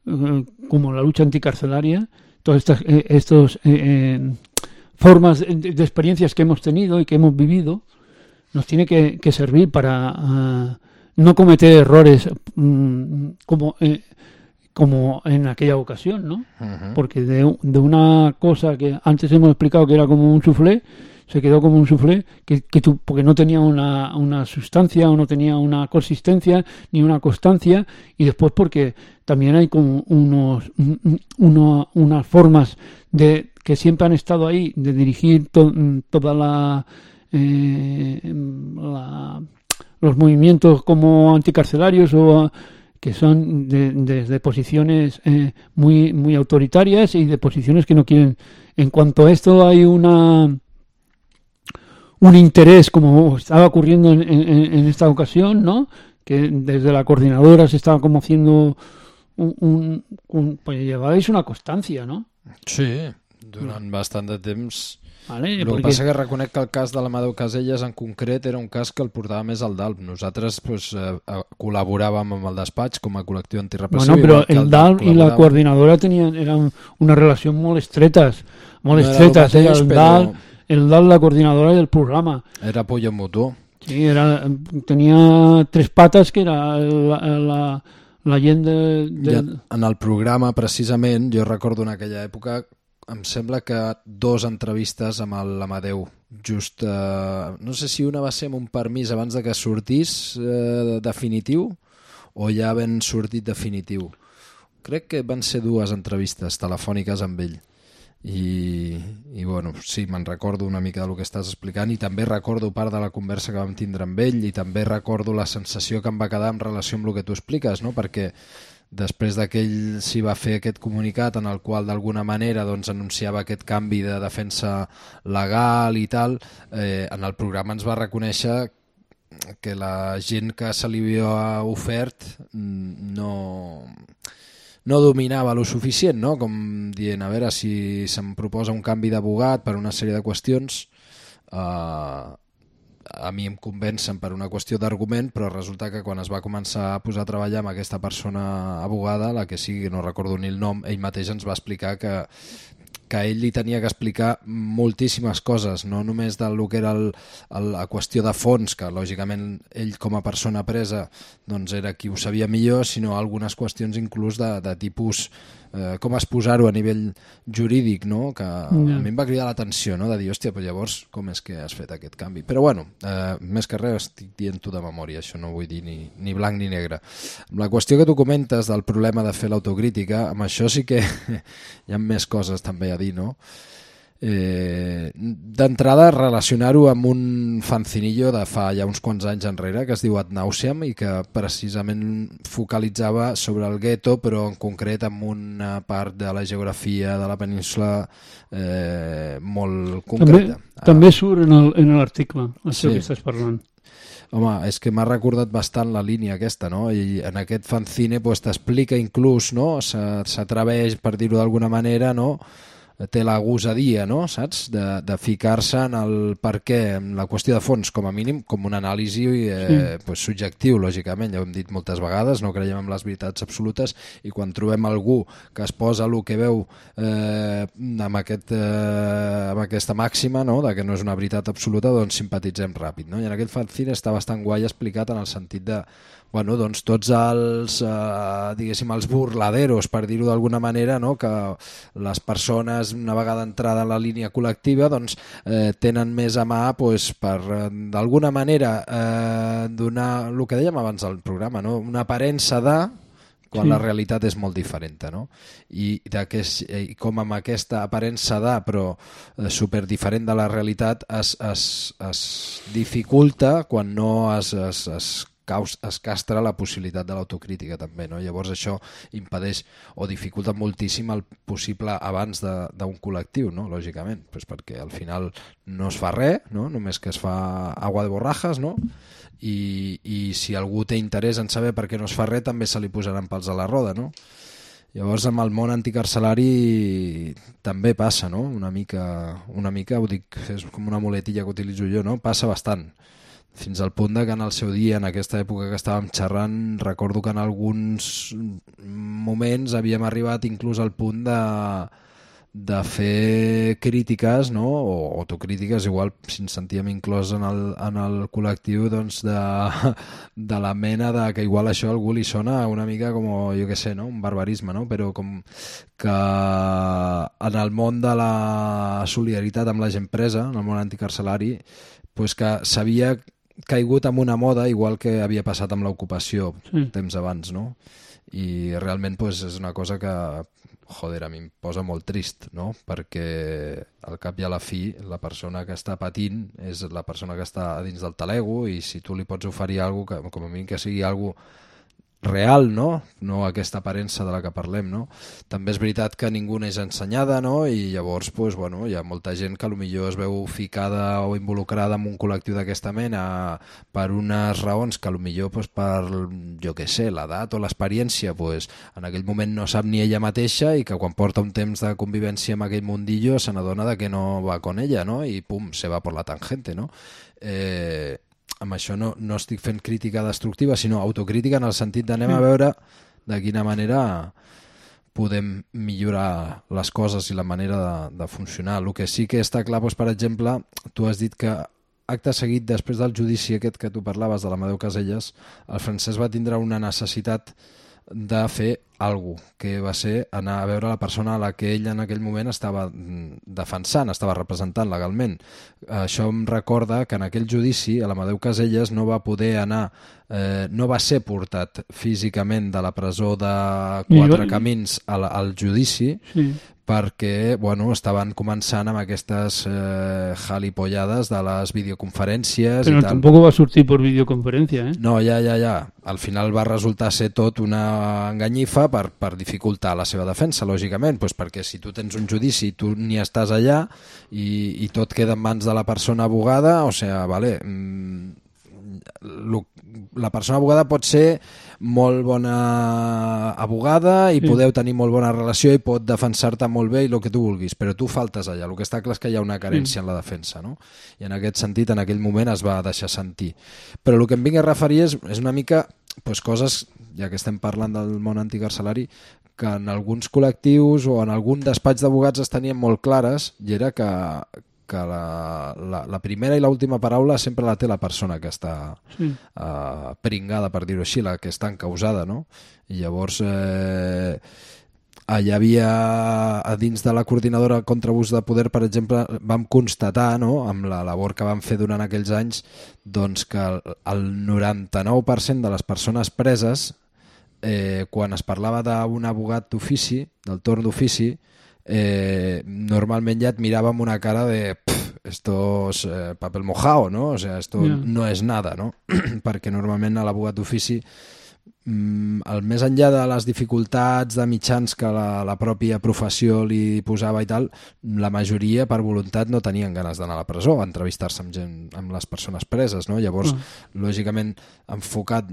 eh, como la lucha anticarcelaria, todas estas eh, estos, eh, eh, formas de, experiencias que hemos tenido y que hemos vivido, nos tiene que, que servir para ah, no cometer errores mm, como, eh, como en aquella ocasión, ¿no? Porque de, de una cosa que antes hemos explicado que era como un soufflé, se quedó como un soufflé que, que tú, porque no tenía una, una sustancia o no tenía una consistencia ni una constancia y después porque también hay como unos un- un- uno- unas formas de que siempre han estado ahí de dirigir to- toda la, eh, la- los movimientos como anticarcelarios o que son de- desde posiciones eh, muy muy autoritarias y de posiciones que no quieren en cuanto a esto hay una un interés como estaba ocurriendo en, en- en esta ocasión no que desde la coordinadora se estaba como haciendo un, un- un- pues llevabais una constancia no Sí, durant bastant de temps. Vale, el perquè- que passa que reconec que el cas de l'Amadeu Caselles en concret era un cas que el portava més al DALP. Nosaltres pues, eh, eh, col·laboràvem amb el despatx com a col·lectiu antirepressiu. Bueno, que el DAL y la coordinadora tenían eran una relación muy estretas, muy No era estretas. el Era mateix, el però- DAL, el DAL, la coordinadora del programa. Era apoyo mutuo. Sí, era, tenía tres patas que era la, la, la gent de, de- I en, en el programa, precisament, jo recordo en aquella època, em sembla que dos entrevistes amb l'Amadeu, just, eh, no sé si una va ser amb un permís abans de que sortís eh, definitiu o ja ben sortit definitiu. Crec que van ser dues entrevistes telefòniques amb ell. I, i bueno, sí, me'n recordo una mica del que estàs explicant i també recordo part de la conversa que vam tindre amb ell i també recordo la sensació que em va quedar en relació amb el que tu expliques, no? perquè després d'aquell s'hi va fer aquest comunicat en el qual d'alguna manera doncs, anunciava aquest canvi de defensa legal i tal, eh, en el programa ens va reconèixer que la gent que se li havia ofert no, no dominava lo suficient, no? com dient, a veure, si se'm proposa un canvi d'abogat per una sèrie de qüestions, eh, a mi em convencen per una qüestió d'argument, però resulta que quan es va començar a posar a treballar amb aquesta persona abogada, la que sigui, no recordo ni el nom, ell mateix ens va explicar que que ell li tenia que explicar moltíssimes coses, no només del que era el, el, la qüestió de fons, que lògicament ell com a persona presa doncs era qui ho sabia millor, sinó algunes qüestions inclús de, de tipus eh, com exposar-ho a nivell jurídic, no? que a mi em va cridar l'atenció, no? de dir, hòstia, però llavors com és que has fet aquest canvi? Però bueno, eh, més que res estic dient-ho de memòria, això no vull dir ni, ni blanc ni negre. La qüestió que tu comentes del problema de fer l'autocrítica, amb això sí que *laughs* hi ha més coses també a dir, no? Eh, D'entrada, relacionar-ho amb un fancinillo de fa ja uns quants anys enrere que es diu Ad Nauseam i que precisament focalitzava sobre el gueto però en concret amb una part de la geografia de la península eh, molt També, concreta. també surt en el- en l'article, això Sí. que estàs parlant. Home, és que m'ha recordat bastant la línia aquesta, no? I en aquest fanzine pues, t'explica inclús, no? S'atreveix, per dir-ho d'alguna manera, no? Té la gosadia, no? saps? De, de ficar-se en el per què, en la qüestió de fons, com a mínim, com un anàlisi eh, pues, subjectiu, lògicament, ja ho hem dit moltes vegades, no creiem en les veritats absolutes, i quan trobem algú que es posa el que veu eh, amb, aquest, eh, amb aquesta màxima, no? de que no és una veritat absoluta, doncs simpatitzem ràpid. No? I en aquest fanzine està bastant guai explicat en el sentit de bueno, doncs tots els, eh, diguéssim, els burladeros, per dir-ho d'alguna manera, no? que les persones, una vegada entrada en la línia col·lectiva, doncs, eh, tenen més a mà pues, per, eh, d'alguna manera, eh, donar el que dèiem abans del programa, no? una aparença de quan Sí. la realitat és molt diferent, no? I, és- i com amb aquesta aparença de, però eh, super diferent de la realitat, es, es, es dificulta quan no es, es, es caus, es castra la possibilitat de l'autocrítica també, no? Llavors això impedeix o dificulta moltíssim el possible abans d'un col·lectiu, no? Lògicament, pues perquè al final no es fa res, no? Només que es fa agua de borrajes, no? I, i si algú té interès en saber per què no es fa res també se li posaran pals a la roda, no? Llavors amb el món anticarcelari també passa, no? Una mica, una mica, ho dic, és com una muletilla que utilitzo jo, no? Passa bastant. Fins al punt de que en el seu dia, en aquesta època que estàvem xerrant, recordo que en alguns moments havíem arribat inclús al punt de, de fer crítiques, no? o autocrítiques, igual si ens sentíem inclòs en el, en el col·lectiu doncs de, de la mena de que igual això a algú li sona una mica com, jo què sé, no? un barbarisme, no? però com que en el món de la solidaritat amb la gent presa, en el món anticarcelari, pues que s'havia caigut amb una moda igual que havia passat amb l'ocupació Sí. temps abans, no? I realment pues, és una cosa que joder, a mi em posa molt trist, no? Perquè al cap i a la fi la persona que està patint és la persona que està a dins del talego i si tu li pots oferir alguna que com a mínim que sigui alguna real, no? No aquesta aparença de la que parlem, no? També és veritat que ningú n'és ensenyada, no? I llavors, pues, bueno, hi ha molta gent que millor es veu ficada o involucrada en un col·lectiu d'aquesta mena per unes raons que millor pues, per, jo què sé, l'edat o l'experiència, pues, en aquell moment no sap ni ella mateixa i que quan porta un temps de convivència amb aquell mundillo se n'adona que no va con ella, no? I pum, se va por la tangente, no? Eh, amb això no, no estic fent crítica destructiva, sinó autocrítica en el sentit d'anem a veure de quina manera podem millorar les coses i la manera de, de funcionar. El que sí que està clar, doncs, per exemple, tu has dit que acte seguit, després del judici aquest que tu parlaves de l'Amadeu Caselles, el francès va tindre una necessitat de fer alguna que va ser anar a veure la persona a la que ell en aquell moment estava mm, defensant, estava representant legalment. Això em recorda que en aquell judici l'Amadeu Caselles no va poder anar, eh, no va ser portat físicament de la presó de Quatre I- Camins al, al judici Sí. perquè bueno, estaven començant amb aquestes eh, jalipollades de les videoconferències Pero i tal. tampoco va a surtir por videoconferencia, ¿eh? No, ja, ja, ja. Al final va resultar ser tot una enganyifa per, per dificultar la seva defensa, lògicament, pues perquè si tu tens un judici i tu ni estàs allà i, i tot queda en mans de la persona abogada, o sigui, vale, mm, lo, la persona abogada pot ser molt bona abogada i Sí. podeu tenir molt bona relació i pot defensar-te molt bé i el que tu vulguis, però tu faltes allà. El que està clar és que hi ha una carència en la defensa, no? I en aquest sentit, en aquell moment es va deixar sentir. Però el que em vinc a referir és, és una mica pues, coses, ja que estem parlant del món anticarcelari, que en alguns col·lectius o en algun despatx d'abogats es tenien molt clares i era que, que la, la, la primera i l'última paraula sempre la té la persona que està Sí. eh, pringada, per dir-ho així, la que està encausada, no? I llavors eh, hi havia a dins de la coordinadora contra abús de poder, per exemple, vam constatar, no?, amb la labor que vam fer durant aquells anys, doncs que el 99% de les persones preses eh, quan es parlava d'un abogat d'ofici, del torn d'ofici, eh, normalment ja et mirava amb una cara de "Pff, esto es eh, papel mojado, ¿no? O sea, esto Ja. no és nada, no? *clears throat* Perquè normalment a l'abogat d'ofici el més enllà de les dificultats de mitjans que la, la pròpia professió li posava i tal, la majoria per voluntat no tenien ganes d'anar a la presó, a entrevistar-se amb gent, amb les persones preses, no? Llavors, Mm. lògicament, enfocat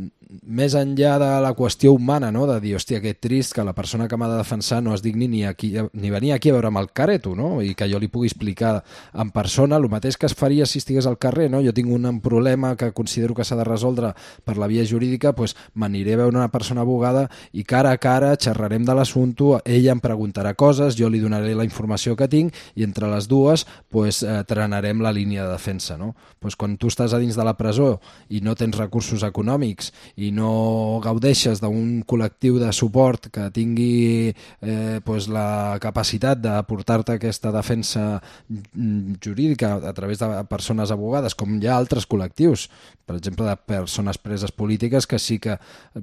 més enllà de la qüestió humana, no? de dir, hòstia, que trist que la persona que m'ha de defensar no es digni ni, aquí, ni venir aquí a veure'm al careto, no? i que jo li pugui explicar en persona el mateix que es faria si estigués al carrer. No? Jo tinc un, un problema que considero que s'ha de resoldre per la via jurídica, doncs m'aniré a veure una persona abogada i cara a cara xerrarem de l'assumpte, ella em preguntarà coses, jo li donaré la informació que tinc i entre les dues doncs, eh, trenarem la línia de defensa. No? Doncs quan tu estàs a dins de la presó i no tens recursos econòmics i no gaudeixes d'un col·lectiu de suport que tingui eh, doncs la capacitat de portar-te aquesta defensa mm, jurídica a través de persones abogades, com hi ha altres col·lectius, per exemple, de persones preses polítiques que sí que,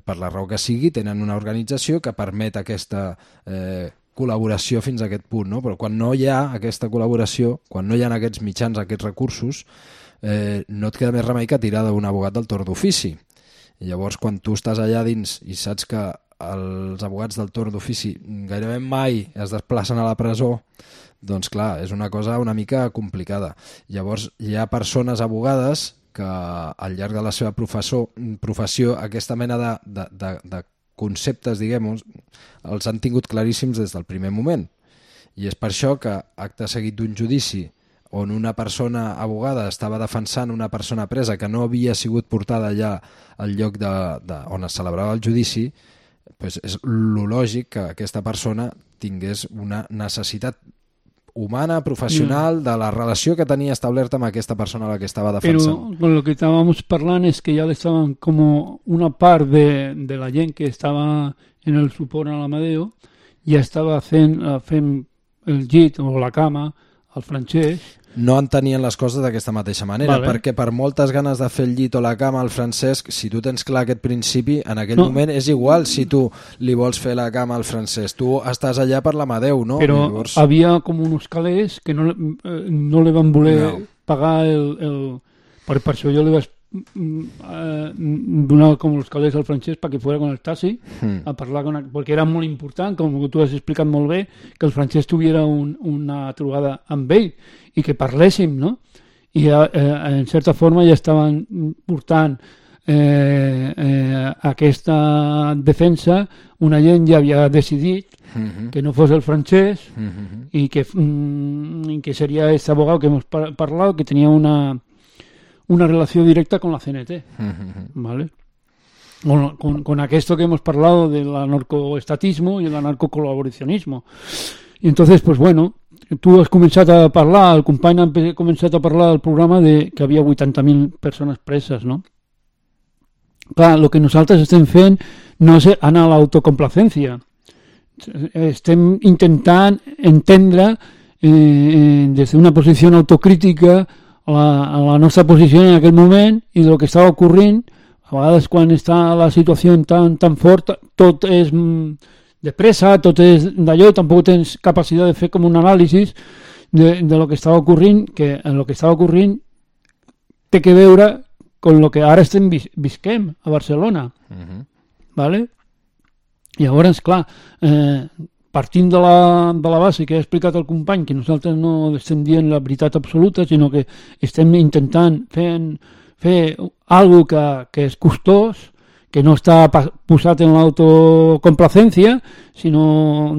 per la raó que sigui, tenen una organització que permet aquesta eh, col·laboració fins a aquest punt, no? però quan no hi ha aquesta col·laboració, quan no hi ha aquests mitjans, aquests recursos, eh, no et queda més remei que tirar d'un abogat del torn d'ofici. Llavors, quan tu estàs allà dins i saps que els abogats del torn d'ofici gairebé mai es desplacen a la presó, doncs clar, és una cosa una mica complicada. Llavors, hi ha persones abogades que al llarg de la seva professor, professió aquesta mena de, de, de, de conceptes, diguem els han tingut claríssims des del primer moment. I és per això que, acte seguit d'un judici on una persona abogada estava defensant una persona presa que no havia sigut portada allà al lloc de, de, on es celebrava el judici, doncs és lo lògic que aquesta persona tingués una necessitat humana, professional, de la relació que tenia establerta amb aquesta persona a la que estava defensant. Pero con lo que estábamos hablando es que ya le estaban como una par de, de la gent que estaba en el suport a l'Amadeo ja estava fent, eh, fent el llit o la cama al francès no entenien les coses d'aquesta mateixa manera, Vale. perquè per moltes ganes de fer el llit o la cama al Francesc, si tu tens clar aquest principi, en aquell No. moment és igual si tu li vols fer la cama al Francesc. Tu estàs allà per l'Amadeu, no? però llavors... havia com uns calés que no, eh, no li van voler No. pagar el, el... Per, per això jo li vaig donar com els calés al francès perquè fuera con el taxi Mm. a parlar con... perquè era molt important, com tu has explicat molt bé, que el francès tuviera un, una trobada amb ell i que parléssim, no? I eh, eh, en certa forma ja estaven portant eh, eh, aquesta defensa, una gent ja havia decidit Mhm. que no fos el francès Mhm. y que, mm, que sería este abogado que hemos par- parlado que tenía una, una relación directa con la CNT. ¿vale? Con, con, con aquesto que hemos parlado del anarcoestatismo y el anarcocolaboracionismo. Y entonces, pues bueno, tu has començat a parlar, el company ha començat a parlar del programa de que havia 80.000 persones preses, no? Clar, el que nosaltres estem fent no és anar a l'autocomplacència. Estem intentant entendre eh, eh, des d'una posició autocrítica la, a la nostra posició en aquell moment i del que estava ocorrent a vegades quan està la situació tan, tan forta tot és mm, de pressa, tot és d'allò, tampoc tens capacitat de fer com un anàlisi de, de lo que estava ocorrent, que en lo que estava ocorrent té que veure con lo que ara estem vis visquem a Barcelona. Mhm. ¿vale? I llavors, clar, eh, partint de la, de la base que ha explicat el company, que nosaltres no estem dient la veritat absoluta, sinó que estem intentant fent, fer algo que, que és costós, que no està posat en l'autocomplacencia, sinó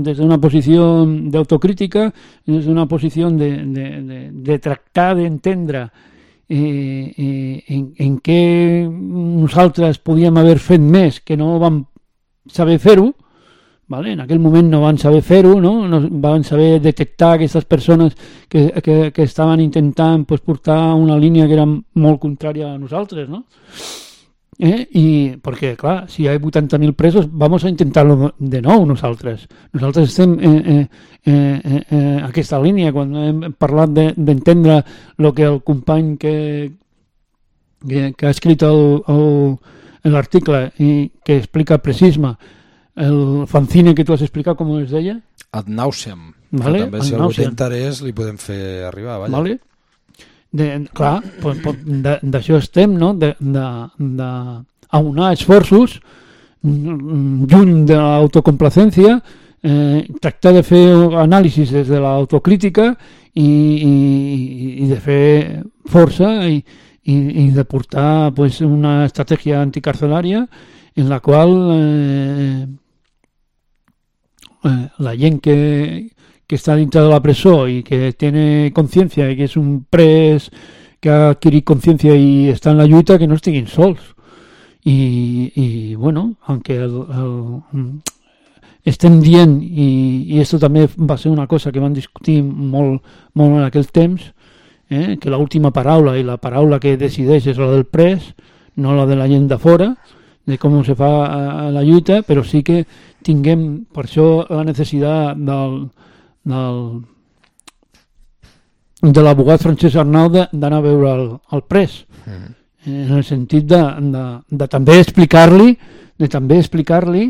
des d'una posició d'autocrítica, des d'una posició de, de, de, de tractar d'entendre eh, eh, en, en què nosaltres podíem haver fet més que no vam saber fer-ho, Vale? En aquell moment no van saber fer-ho, no? no van saber detectar aquestes persones que, que, que estaven intentant pues, portar una línia que era molt contrària a nosaltres, no? Eh? I, perquè, clar, si hi ha 80.000 presos, vamos a intentar-lo de nou nosaltres. Nosaltres estem eh, eh, eh, eh, eh, aquesta línia, quan hem parlat de- d'entendre de, el que el company que, que, que ha escrit l'article i que explica el precisme, el fanzine que tu has explicat, com es deia? Ad nauseam. Vale, també, ad si algú té interès, li podem fer arribar. Vaja. Vale? De, clar, d'això estem, no? De, de, de aunar esforços lluny de l'autocomplacència, eh, tractar de fer anàlisis des de l'autocrítica i, i, i de fer força i, i, i de portar pues, una estratègia anticarcelària en la qual eh, eh, la gent que, està dintre de la presó i que té consciència i que és un pres que ha adquirit consciència i està en la lluita, que no estiguin sols. I, i bueno, aunque el, el, estem dient, i, i esto també va ser una cosa que van discutir molt, molt en aquell temps, eh, que l'última paraula i la paraula que decideix és la del pres, no la de la gent de de com se fa eh, la lluita, però sí que tinguem per això la necessitat del, del, de l'abogat Francesc Arnau de- d'anar a veure el, el pres Mm. en el sentit de, de, de també explicar-li de també explicar-li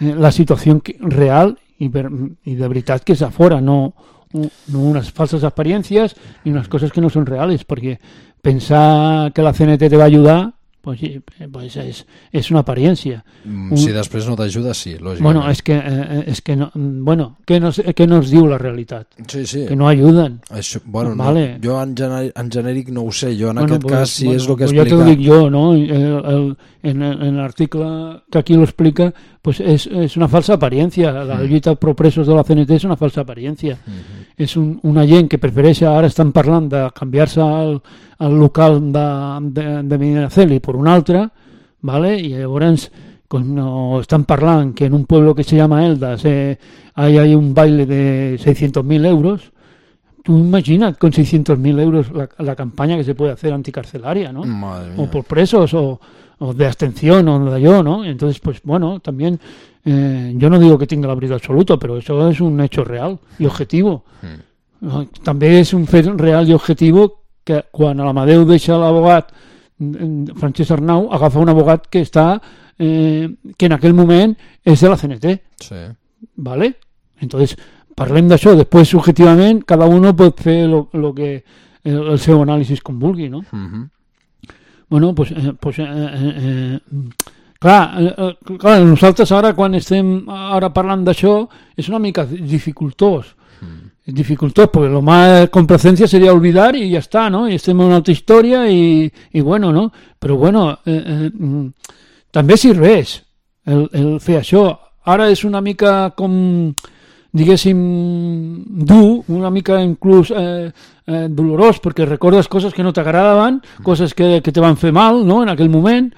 eh, la situació real i, per, i de veritat que és a fora, no, no unes falses experiències ni unes coses que no són reals, perquè pensar que la CNT te va ajudar pues, sí, pues és, és una apariència. Mm, Si després no t'ajuda, sí, lògicament. Bueno, és que, eh, és que no, bueno, què nos, què nos diu la realitat? Sí, sí. Que no ajuden. Això, bueno, Vale. no, jo en, genèric, en genèric no ho sé, jo en Bueno, aquest pues, cas si bueno, és el que pues explica... lo dic jo, no? El, el, en en l'article que aquí lo explica, pues és, és una falsa apariencia. La Mm. lluita pro presos de la CNT és una falsa apariencia. Mm-hmm. És un, una gent que prefereix, ara estan parlant de canviar-se el, el local de, de, de Medinaceli per un altre, ¿vale? y llavors cuando están parlant que en un pueblo que se llama Eldas eh, hay, hay un baile de 600.000 euros, tú imaginas con 600.000 euros la, la campaña que se puede hacer anticarcelaria, ¿no? Madre o mía. por presos o, o de abstención o de yo, ¿no? Entonces, pues bueno, también eh, yo no digo que tenga la verdad absoluta, pero eso es un hecho real y objetivo. No, També és un fet real i objectiu que quan l'Amadeu deixa l'abogat mm, Francesc Arnau agafa un abogat que està eh, que en aquell moment és de la CNT Sí. ¿vale? entonces parlem d'això, després subjetivament cada uno pot fer lo, lo que el, el seu anàlisi com vulgui no? Mhm. Bueno, pues, eh, pues eh, eh, eh, clar, eh, eh, clar, nosaltres ara quan estem ara parlant d'això és una mica dificultós. És dificultós, perquè lo más complacencia sería olvidar y ya está, ¿no? Y estem en una altra història i, i bueno, ¿no? Però bueno, eh, eh, mm, també serveix el, el fer això. Ara és una mica com diguéssim, dur, una mica inclús eh, eh, dolorós, perquè recordes coses que no t'agradaven, coses que, que te van fer mal, no?, en aquell moment,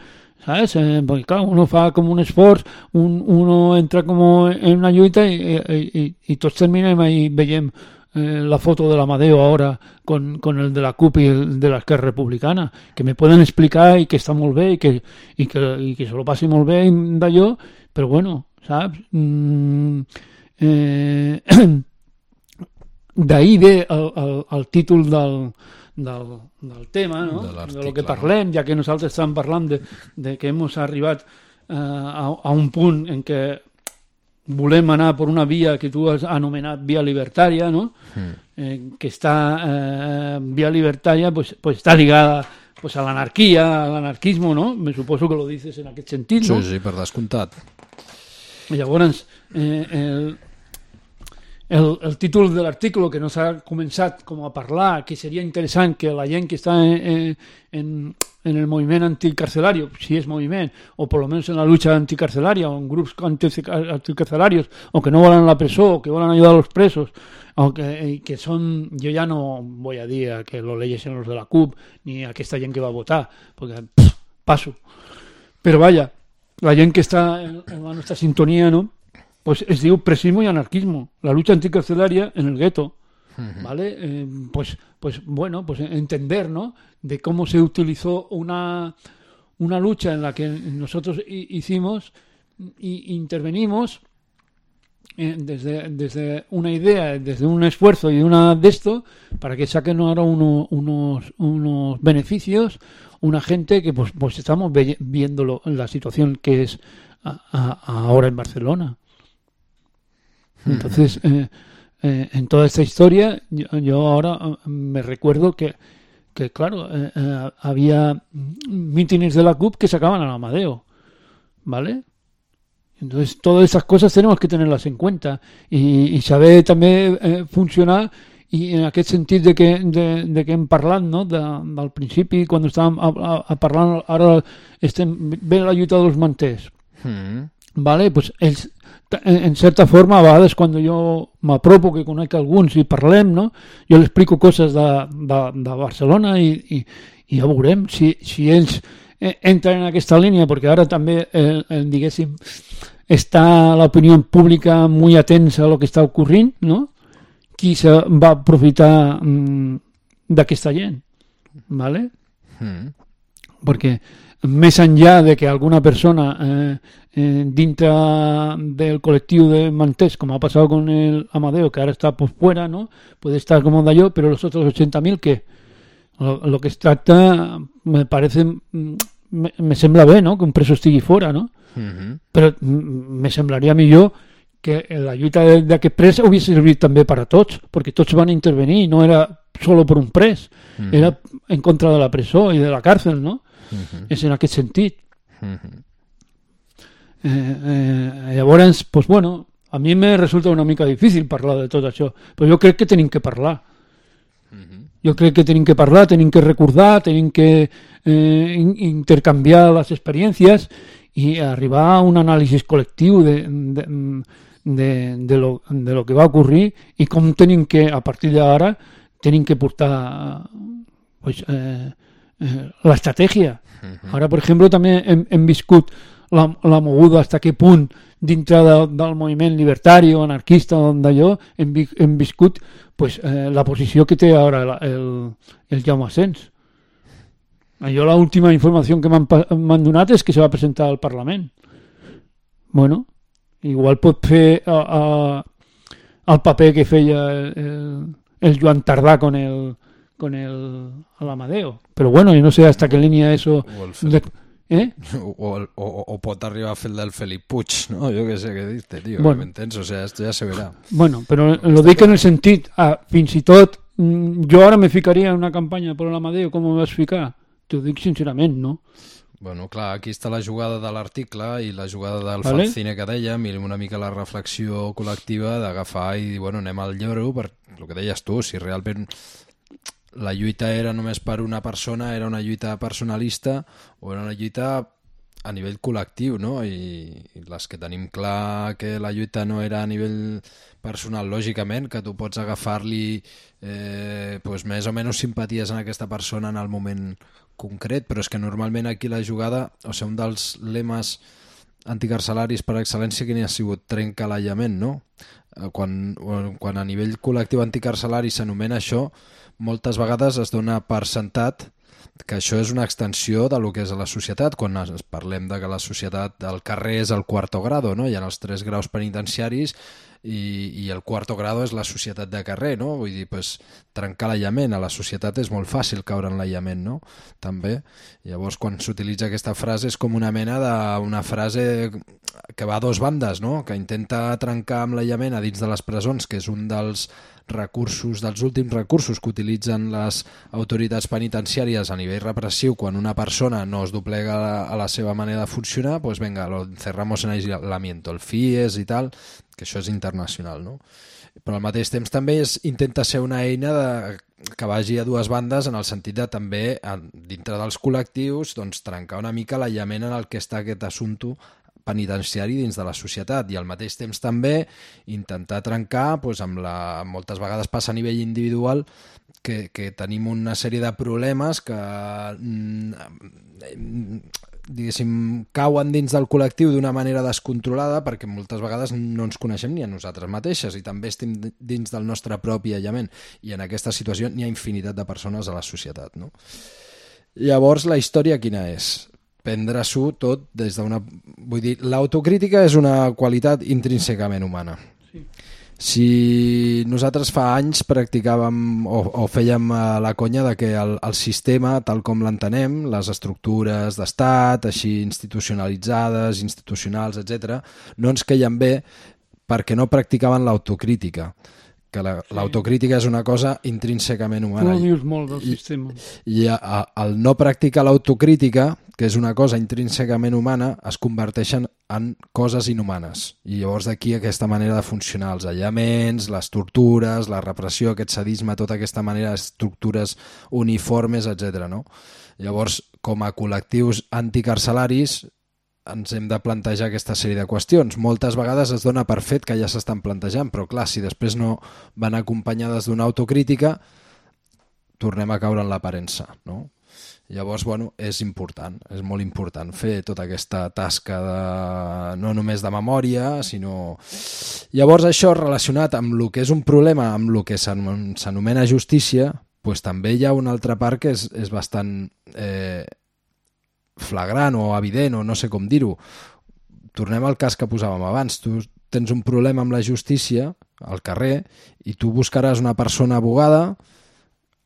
¿sabes? Eh, perquè, clar, uno fa com un esforç, un, uno entra com en una lluita i, i, i, tots terminem i veiem eh, la foto de l'Amadeo ahora con, con el de la CUP i el de l'Esquerra Republicana, que me poden explicar i que està molt bé i que, i que, i que se lo passi molt bé d'allò, però bueno, saps? Mm, eh, *clears throat* d'ahir ve el, el, el títol del, del, del tema, no? De de, lo que parlem, ja que nosaltres estàvem parlant de, de que hem arribat eh, a, a un punt en què volem anar per una via que tu has anomenat via libertària, no? eh, que està eh, via libertària pues, pues està ligada pues, a l'anarquia, a l'anarquismo, no? Me suposo que lo dices en aquest sentit, no? Sí, sí, per descomptat. I llavors, eh, el, el, el títol de l'article que no s'ha començat com a parlar, que seria interessant que la gent que està en, en, en el moviment anticarcelario, si és moviment, o per lo menos en la lucha anticarcelaria, o en grups anti- anticarcelarios, o que no volen la presó, o que volen ayudar a los presos, o que, i que són, jo ja no voy a dir que lo leyesen los de la CUP, ni aquesta gent que va votar, perquè pff, passo. Però vaja, la gent que està en, en la nostra sintonia, no? Pues es diu presismo y anarquismo, la lucha anticarcelaria en el gueto. ¿Vale? Eh, pues, pues bueno, pues entender, ¿no? De cómo se utilizó una, una lucha en la que nosotros hi- hicimos y intervenimos eh, desde, desde una idea, desde un esfuerzo y una de esto, para que saquen ahora uno- unos, unos beneficios, una gente que pues, pues estamos ve- viendo la situación que es a- a- ahora en Barcelona. Entonces, eh, eh, en toda esta historia, yo, yo ahora eh, me recuerdo que, que claro, eh, había mítines de la CUP que sacaban al Amadeo, ¿vale? Entonces, todas esas cosas tenemos que tenerlas en cuenta i, i saber també eh, funcionar i en aquest sentit de que, de, de que hem parlat no? de, del principi, quan estàvem a, a, a parlant, ara estem bé la lluita dels manters. Mm. Vale? Pues ells, en, certa forma, a vegades quan jo m'apropo, que conec alguns i parlem, no? jo li explico coses de, de, de Barcelona i, i, i ja veurem si, si ells eh, entren en aquesta línia, perquè ara també, eh, eh, diguéssim, està l'opinió pública muy atensa a lo que està ocorrint, no? Qui se va aprofitar mm, d'aquesta gent, ¿vale? Mm. perquè més enllà de que alguna persona eh, eh, dintre del col·lectiu de manters, com ha passat con el Amadeo, que ara està pues, fuera, ¿no? puede estar como d'allò, però los otros 80.000 que lo, lo que es tracta me parece mm, me, me sembla bé no? que un preso estigui fora no? Mhm. però mm, me semblaria millor que la lluita de- d'aquest pres hauria servit també per a tots, perquè tots van intervenir, no era solo per un pres, era en contra de la presó i de la càrcel, no? Mhm. És en aquest sentit. Mhm. Eh, eh, llavors, pues bueno, a mi me resulta una mica difícil parlar de tot això, però jo crec que tenim que parlar. Jo crec que tenim que parlar, tenim que recordar, tenim que eh, in- intercanviar les experiències i arribar a un anàlisi col·lectiu de, de, de, de, lo, de lo que va ocurrir i com tenim que, a partir d'ara, tenim que portar pues, eh, eh, l'estratègia. Ara, per exemple, també hem, hem viscut la, la moguda hasta qué punt dintre de, del moviment libertari o anarquista o d'allò hem, hem viscut pues, eh, la posició que té ara la- el, el Jaume Asens. Jo l'última informació que m'han donat és que se va presentar al Parlament. Bueno, igual pot fer a, a, el paper que feia el, el, el Joan Tardà con el, con el, el Amadeo. Però bueno, yo no sé hasta qué línea eso... De-. ¿Eh? O, o, o, pot arribar a fer el del Felip Puig, ¿no? Yo que sé què dir-te, tío. Bueno. Bueno. ¿Me O sea, esto ya se verá. Bueno, però lo dic en el sentit, ah, fins i tot, mm, jo ara me ficaria en una campanya per l'Amadeo, com me vas ficar? T'ho dic sincerament, no? Bueno, clar, aquí està la jugada de l'article i la jugada del vale. fanzine que dèiem i una mica la reflexió col·lectiva d'agafar i dir, bueno, anem al lloro per el que deies tu, si realment la lluita era només per una persona, era una lluita personalista o era una lluita a nivell col·lectiu, no? I, i les que tenim clar que la lluita no era a nivell personal, lògicament, que tu pots agafar-li eh, pues més o menys simpaties en aquesta persona en el moment concret, però és que normalment aquí la jugada, o sigui, un dels lemes anticarcelaris per excel·lència que n'hi ha sigut trenca l'aïllament, no? Eh, Quan, quan a nivell col·lectiu anticarcelari s'anomena això, moltes vegades es dona per sentat que això és una extensió de lo que és la societat, quan es- parlem de que la societat del carrer és el quarto grado, no? hi ha els tres graus penitenciaris i, i el quarto grado és la societat de carrer, no? vull dir, pues, trencar l'aïllament, a la societat és molt fàcil caure en l'aïllament, no? també. Llavors, quan s'utilitza aquesta frase és com una mena d'una frase que va a dos bandes, no? que intenta trencar amb l'aïllament a dins de les presons, que és un dels recursos, dels últims recursos que utilitzen les autoritats penitenciàries a nivell repressiu quan una persona no es doblega a la, a la seva manera de funcionar, pues venga, lo encerramos en aislamiento, el FIES i tal, que això és internacional, no? Però al mateix temps també és, intenta ser una eina de, que vagi a dues bandes en el sentit de també, dintre dels col·lectius, doncs, trencar una mica l'aïllament en el que està aquest assumpte penitenciari dins de la societat i al mateix temps també intentar trencar doncs, amb la, moltes vegades passa a nivell individual que, que tenim una sèrie de problemes que mm, diguéssim, cauen dins del col·lectiu d'una manera descontrolada perquè moltes vegades no ens coneixem ni a nosaltres mateixes i també estem dins del nostre propi aïllament i en aquesta situació n'hi ha infinitat de persones a la societat. No? Llavors, la història quina és? Prendre-s'ho tot des d'una... Vull dir, l'autocrítica és una qualitat intrínsecament humana. Sí. Si nosaltres fa anys practicàvem o, o fèiem eh, la conya de que el, el sistema, tal com l'entenem, les estructures d'estat, així institucionalitzades, institucionals, etc, no ens queien bé perquè no practicaven l'autocrítica que la- l'autocrítica és una cosa intrínsecament Tu humana. ho dius molt del I- sistema. I a, a, al no practicar l'autocrítica, que és una cosa intrínsecament humana, es converteixen en coses inhumanes. I llavors d'aquí aquesta manera de funcionar, els aïllaments, les tortures, la repressió, aquest sadisme, tota aquesta manera d'estructures uniformes, etc. No? Llavors, com a col·lectius anticarcelaris, ens hem de plantejar aquesta sèrie de qüestions. Moltes vegades es dona per fet que ja s'estan plantejant, però clar, si després no van acompanyades d'una autocrítica, tornem a caure en l'aparença, no? Llavors, bueno, és important, és molt important fer tota aquesta tasca de, no només de memòria, sinó... Llavors això relacionat amb el que és un problema, amb el que s'anom- s'anomena justícia, pues també hi ha una altra part que és, és bastant eh, flagrant o evident o no sé com dir-ho. Tornem al cas que posàvem abans. Tu tens un problema amb la justícia al carrer i tu buscaràs una persona abogada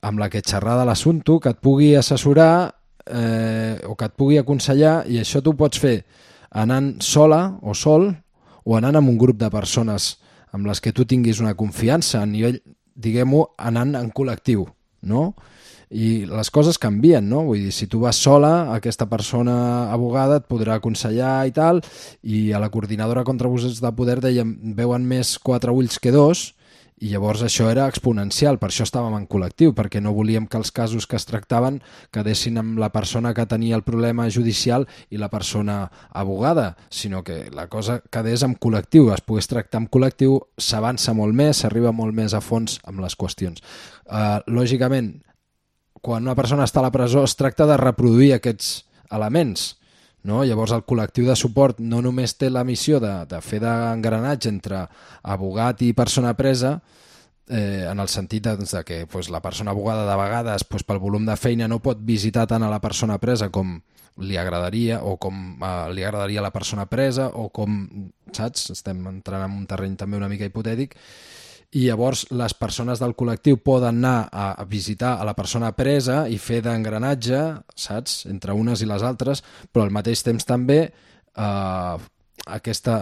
amb la que xerrar de l'assumpte, que et pugui assessorar eh, o que et pugui aconsellar i això tu pots fer anant sola o sol o anant amb un grup de persones amb les que tu tinguis una confiança a nivell, diguem-ho, anant en col·lectiu, no? I les coses canvien, no? Vull dir, si tu vas sola, aquesta persona abogada et podrà aconsellar i tal, i a la coordinadora contra abusos de poder dèiem, veuen més quatre ulls que dos, i llavors això era exponencial, per això estàvem en col·lectiu, perquè no volíem que els casos que es tractaven quedessin amb la persona que tenia el problema judicial i la persona abogada, sinó que la cosa quedés en col·lectiu, es pogués tractar amb col·lectiu, s'avança molt més, s'arriba molt més a fons amb les qüestions. Uh, lògicament, quan una persona està a la presó es tracta de reproduir aquests elements, no? Llavors el col·lectiu de suport no només té la missió de, de fer d'engranatge entre abogat i persona presa, eh, en el sentit doncs, de que pues, la persona abogada de vegades pues, pel volum de feina no pot visitar tant a la persona presa com li agradaria o com eh, li agradaria a la persona presa o com, saps? Estem entrant en un terreny també una mica hipotètic i llavors les persones del col·lectiu poden anar a visitar a la persona presa i fer d'engranatge, saps?, entre unes i les altres, però al mateix temps també eh, aquesta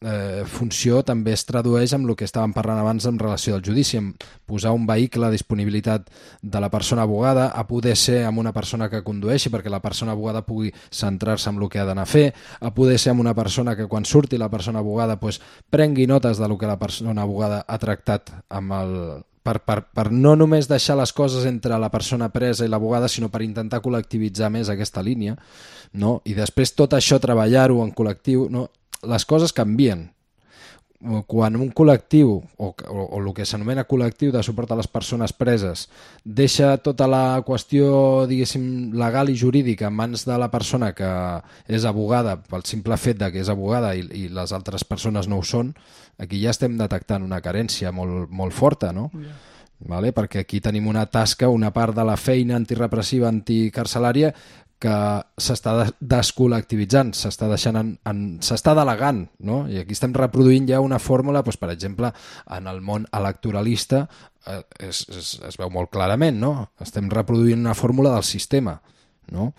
eh, funció també es tradueix amb el que estàvem parlant abans en relació al judici, en posar un vehicle a disponibilitat de la persona abogada, a poder ser amb una persona que condueixi perquè la persona abogada pugui centrar-se en el que ha d'anar a fer, a poder ser amb una persona que quan surti la persona abogada pues, prengui notes de lo que la persona abogada ha tractat amb el, per, per, per no només deixar les coses entre la persona presa i l'abogada, sinó per intentar col·lectivitzar més aquesta línia, no? i després tot això treballar-ho en col·lectiu, no? Les coses canvien. Quan un col·lectiu, o, o, o el que s'anomena col·lectiu de suport a les persones preses, deixa tota la qüestió, diguéssim, legal i jurídica en mans de la persona que és abogada, pel simple fet de que és abogada i, i les altres persones no ho són, aquí ja estem detectant una carència molt, molt forta, no? Ja. vale? perquè aquí tenim una tasca, una part de la feina antirepressiva, anticarcelària, que s'està des- descol·lectivitzant, s'està deixant en, en, s'està delegant, no? I aquí estem reproduint ja una fórmula, doncs, per exemple, en el món electoralista eh, es, es, es veu molt clarament, no? Estem reproduint una fórmula del sistema, no?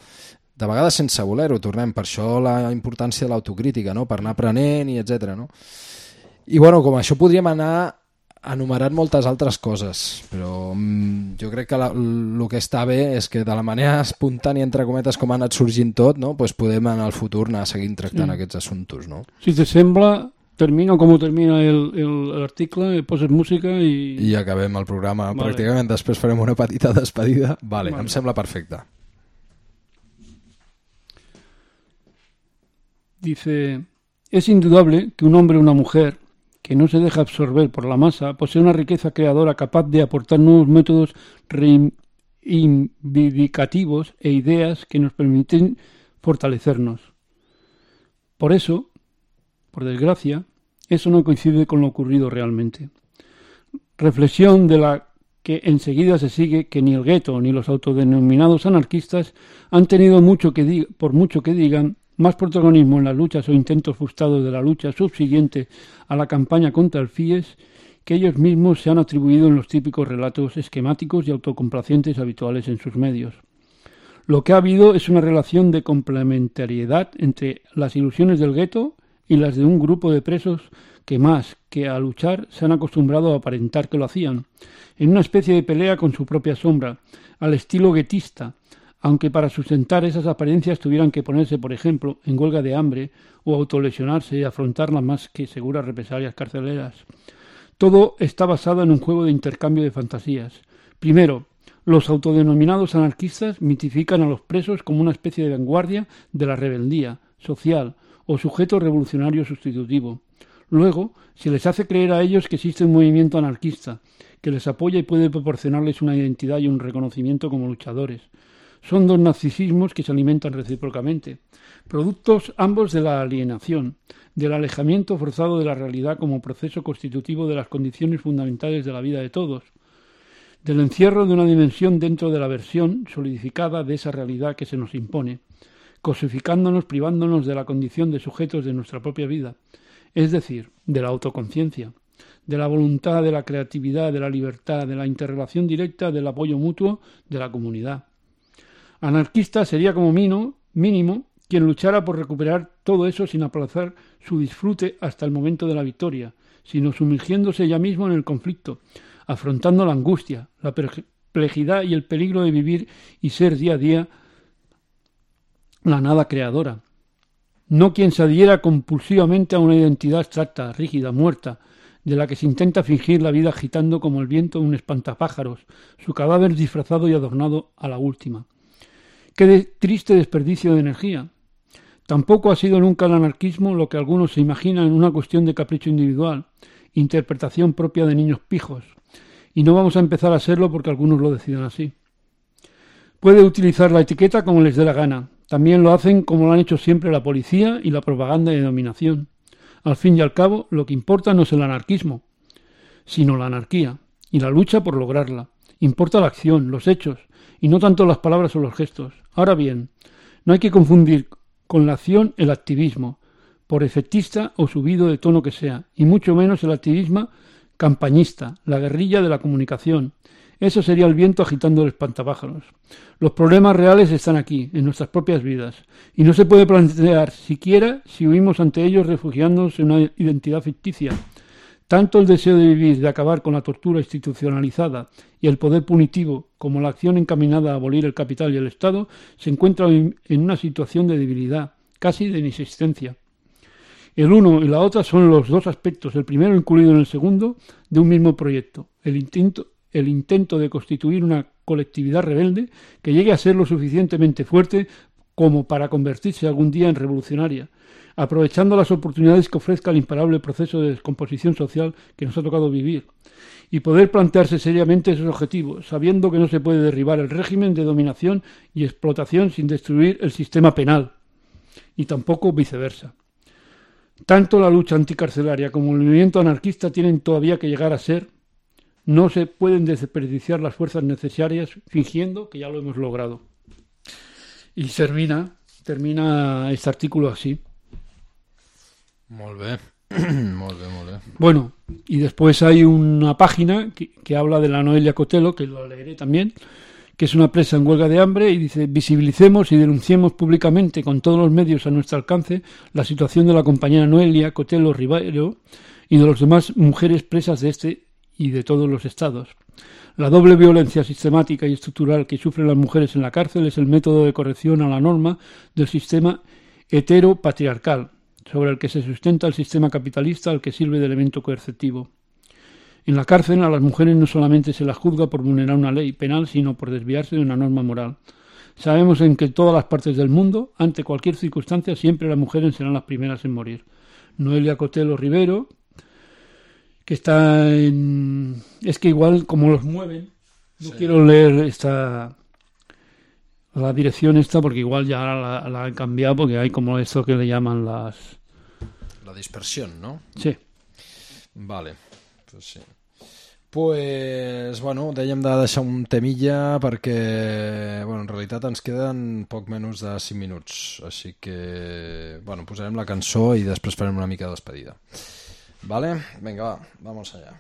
De vegades sense voler-ho, tornem, per això la importància de l'autocrítica, no? Per anar aprenent i etc. no? I bueno, com això podríem anar enumerant moltes altres coses, però mm, jo crec que el que està bé és que de la manera espontània, entre cometes, com ha anat sorgint tot, no? pues podem en el futur anar seguint tractant Sí. aquests assumptes. No? Si te sembla, termino com termina el- el- l'article, poses música i... I acabem el programa. Vale. Pràcticament després farem una petita despedida. Vale, Vale. em sembla perfecte. Dice, es indudable que un hombre o una mujer que no se deja absorber por la masa posee una riqueza creadora capaz de aportar nuevos métodos reivindicativos e ideas que nos permiten fortalecernos. Por eso, por desgracia, eso no coincide con lo ocurrido realmente. Reflexión de la que enseguida se sigue que ni el gueto ni los autodenominados anarquistas han tenido mucho que por mucho que digan más protagonismo en las luchas o intentos frustrados de la lucha subsiguiente a la campaña contra el FIES que ellos mismos se han atribuido en los típicos relatos esquemáticos y autocomplacientes habituales en sus medios. Lo que ha habido es una relación de complementariedad entre las ilusiones del gueto y las de un grupo de presos que más que a luchar se han acostumbrado a aparentar que lo hacían, en una especie de pelea con su propia sombra, al estilo guetista, aunque para sustentar esas apariencias tuvieran que ponerse, por ejemplo, en huelga de hambre o autolesionarse y afrontar las más que seguras represalias carceleras. Todo está basado en un juego de intercambio de fantasías. Primero, los autodenominados anarquistas mitifican a los presos como una especie de vanguardia de la rebeldía social o sujeto revolucionario sustitutivo. Luego, se les hace creer a ellos que existe un movimiento anarquista, que les apoya y puede proporcionarles una identidad y un reconocimiento como luchadores. Son dos narcisismos que se alimentan recíprocamente, productos ambos de la alienación, del alejamiento forzado de la realidad como proceso constitutivo de las condiciones fundamentales de la vida de todos, del encierro de una dimensión dentro de la versión solidificada de esa realidad que se nos impone, cosificándonos, privándonos de la condición de sujetos de nuestra propia vida, es decir, de la autoconciencia, de la voluntad, de la creatividad, de la libertad, de la interrelación directa, del apoyo mutuo de la comunidad. Anarquista sería como mino, mínimo quien luchara por recuperar todo eso sin aplazar su disfrute hasta el momento de la victoria, sino sumergiéndose ya mismo en el conflicto, afrontando la angustia, la perplejidad y el peligro de vivir y ser día a día la nada creadora. No quien se adhiera compulsivamente a una identidad abstracta, rígida, muerta, de la que se intenta fingir la vida agitando como el viento un espantapájaros, su cadáver disfrazado y adornado a la última. Qué de- triste desperdicio de energía. Tampoco ha sido nunca el anarquismo lo que algunos se imaginan una cuestión de capricho individual, interpretación propia de niños pijos, y no vamos a empezar a serlo porque algunos lo decidan así. Puede utilizar la etiqueta como les dé la gana. También lo hacen como lo han hecho siempre la policía y la propaganda de dominación. Al fin y al cabo, lo que importa no es el anarquismo, sino la anarquía y la lucha por lograrla. Importa la acción, los hechos, y no tanto las palabras o los gestos. Ahora bien, no hay que confundir con la acción el activismo, por efectista o subido de tono que sea, y mucho menos el activismo campañista, la guerrilla de la comunicación. Eso sería el viento agitando el espantapájaros. Los problemas reales están aquí, en nuestras propias vidas, y no se puede plantear siquiera si huimos ante ellos refugiándonos en una identidad ficticia. Tanto el deseo de vivir, de acabar con la tortura institucionalizada y el poder punitivo, como la acción encaminada a abolir el capital y el Estado, se encuentran en una situación de debilidad, casi de inexistencia. El uno y la otra son los dos aspectos, el primero incluido en el segundo, de un mismo proyecto, el intento de constituir una colectividad rebelde que llegue a ser lo suficientemente fuerte como para convertirse algún día en revolucionaria, aprovechando las oportunidades que ofrezca el imparable proceso de descomposición social que nos ha tocado vivir, y poder plantearse seriamente esos objetivos, sabiendo que no se puede derribar el régimen de dominación y explotación sin destruir el sistema penal, y tampoco viceversa. Tanto la lucha anticarcelaria como el movimiento anarquista tienen todavía que llegar a ser. No se pueden desperdiciar las fuerzas necesarias fingiendo que ya lo hemos logrado. Y termina, termina este artículo así. Molt bé. *clears throat* molt bé, molt bé. Bueno, y después hay una página que, que habla de la Noelia Cotelo, que lo leeré también, que es una presa en huelga de hambre y dice, visibilicemos y denunciemos públicamente con todos los medios a nuestro alcance la situación de la compañera Noelia Cotelo Ribeiro y de las demás mujeres presas de este y de todos los estados. La doble violencia sistemática y estructural que sufren las mujeres en la cárcel es el método de corrección a la norma del sistema heteropatriarcal, sobre el que se sustenta el sistema capitalista al que sirve de elemento coercitivo. En la cárcel a las mujeres no solamente se las juzga por vulnerar una ley penal, sino por desviarse de una norma moral. Sabemos en que en todas las partes del mundo, ante cualquier circunstancia, siempre las mujeres serán las primeras en morir. Noelia Cotelo Rivero, que está en... Es que igual como los mueven, no Sí. quiero leer esta... la dirección esta, porque igual ya la, la han cambiado, porque hay como esto que le llaman las... La dispersión, no? Sí. Vale, pues sí. Pues, bueno, dèiem de deixar un temilla perquè, bueno, en realitat ens queden poc menys de 5 minuts, així que, bueno, posarem la cançó i després farem una mica de despedida. Vale? Vinga, va, vamos allá.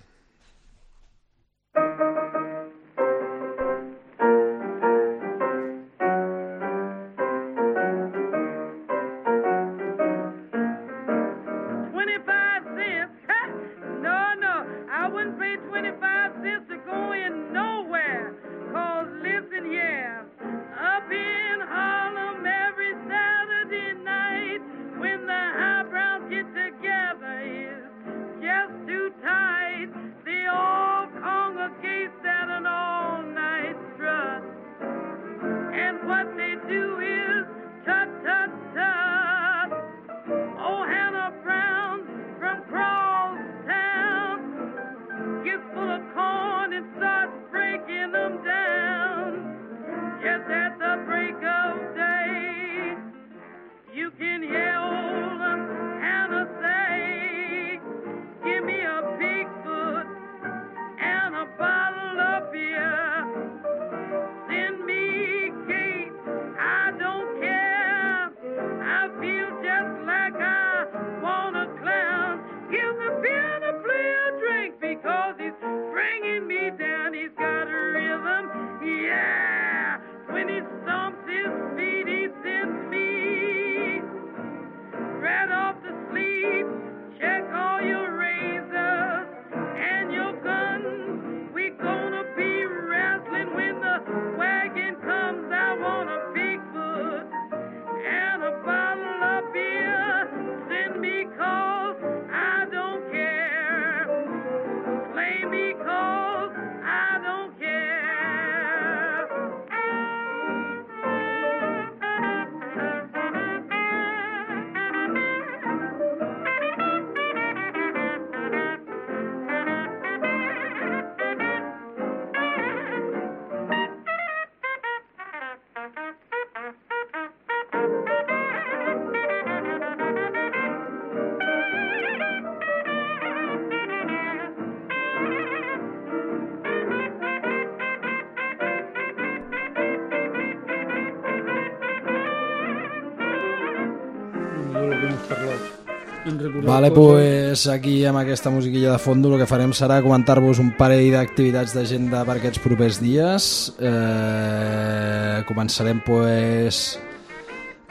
Vale, pues aquí amb aquesta musiquilla de fondo el que farem serà comentar-vos un parell d'activitats d'agenda per aquests propers dies. Eh, començarem pues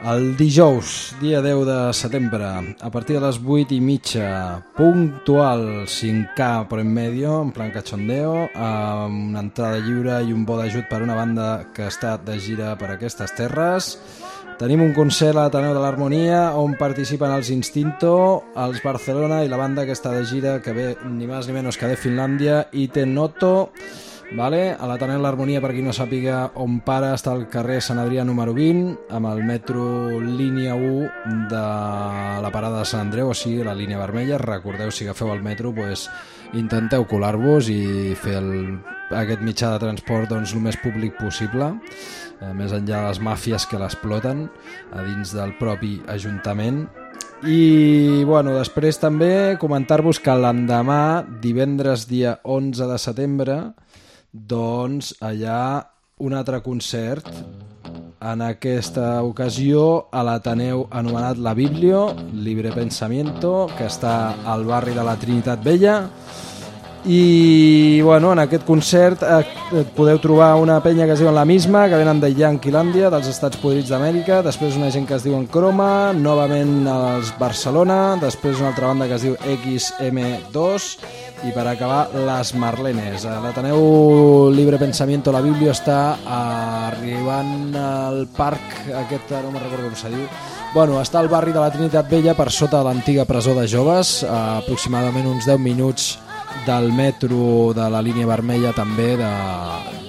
el dijous, dia 10 de setembre, a partir de les 8 i mitja, puntual 5K por en medio, en plan cachondeo, amb una entrada lliure i un bo d'ajut per una banda que està de gira per aquestes terres. Tenim un concert a l'Ateneu de l'Harmonia on participen els Instinto, els Barcelona i la banda que està de gira que ve ni més ni menys que de Finlàndia i té Noto vale? a l'Ateneu de l'Harmonia per qui no sàpiga on para està al carrer Sant Adrià número 20 amb el metro línia 1 de la parada de Sant Andreu o sigui la línia vermella recordeu si agafeu el metro pues, intenteu colar-vos i fer el, aquest mitjà de transport doncs, el més públic possible eh, més enllà de les màfies que l'exploten a dins del propi Ajuntament. I bueno, després també comentar-vos que l'endemà, divendres dia 11 de setembre, doncs allà un altre concert. En aquesta ocasió a l'Ateneu anomenat La Biblio, Libre Pensamiento, que està al barri de la Trinitat Vella i bueno, en aquest concert eh, podeu trobar una penya que es diuen La Misma, que venen de Yanquilàndia, dels Estats Podrits d'Amèrica, després una gent que es diuen Croma, novament els Barcelona, després una altra banda que es diu XM2 i per acabar les Marlenes. A L'Ateneu Libre Pensamiento La Biblio està arribant al parc, aquest no me'n recordo com se diu, Bueno, està al barri de la Trinitat Vella per sota de l'antiga presó de joves, a aproximadament uns 10 minuts del metro de la línia vermella també de,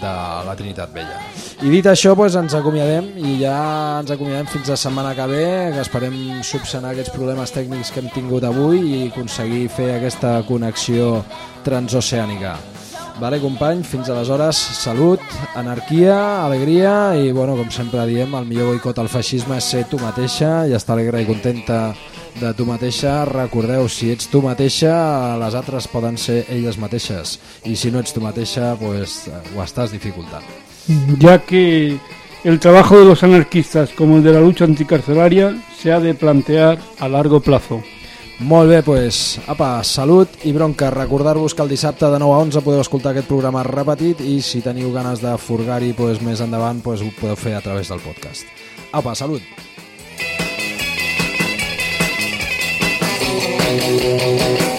de la Trinitat Vella. I dit això, doncs ens acomiadem i ja ens acomiadem fins la setmana que ve, que esperem subsanar aquests problemes tècnics que hem tingut avui i aconseguir fer aquesta connexió transoceànica. Vale, company, fins aleshores, salut, anarquia, alegria i, bueno, com sempre diem, el millor boicot al feixisme és ser tu mateixa i estar alegre i contenta de tu mateixa. Recordeu, si ets tu mateixa, les altres poden ser elles mateixes i si no ets tu mateixa, pues, ho estàs dificultant. Ya que el trabajo de los anarquistas como el de la lucha anticarcelaria se ha de plantear a largo plazo. Molt bé, pues, apa, salut i bronca. Recordar-vos que el dissabte de 9 a 11 podeu escoltar aquest programa repetit i si teniu ganes de furgar-hi pues, més endavant pues, ho podeu fer a través del podcast. Apa, salut! Thank you.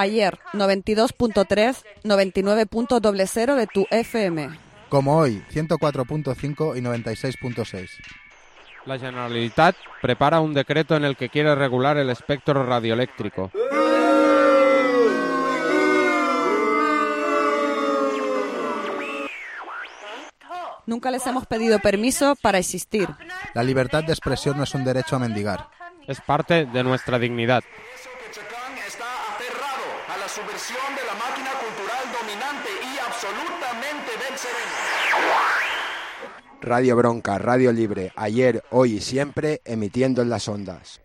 Ayer, 92.3, 99.00 de tu FM. Como hoy, 104.5 y 96.6. La Generalitat prepara un decreto en el que quiere regular el espectro radioeléctrico. Nunca les hemos pedido permiso para existir. La libertad de expresión no es un derecho a mendigar. Es parte de nuestra dignidad. Subversión de la máquina cultural dominante y absolutamente venceremos. Radio Bronca, Radio Libre, ayer, hoy y siempre, emitiendo en las ondas.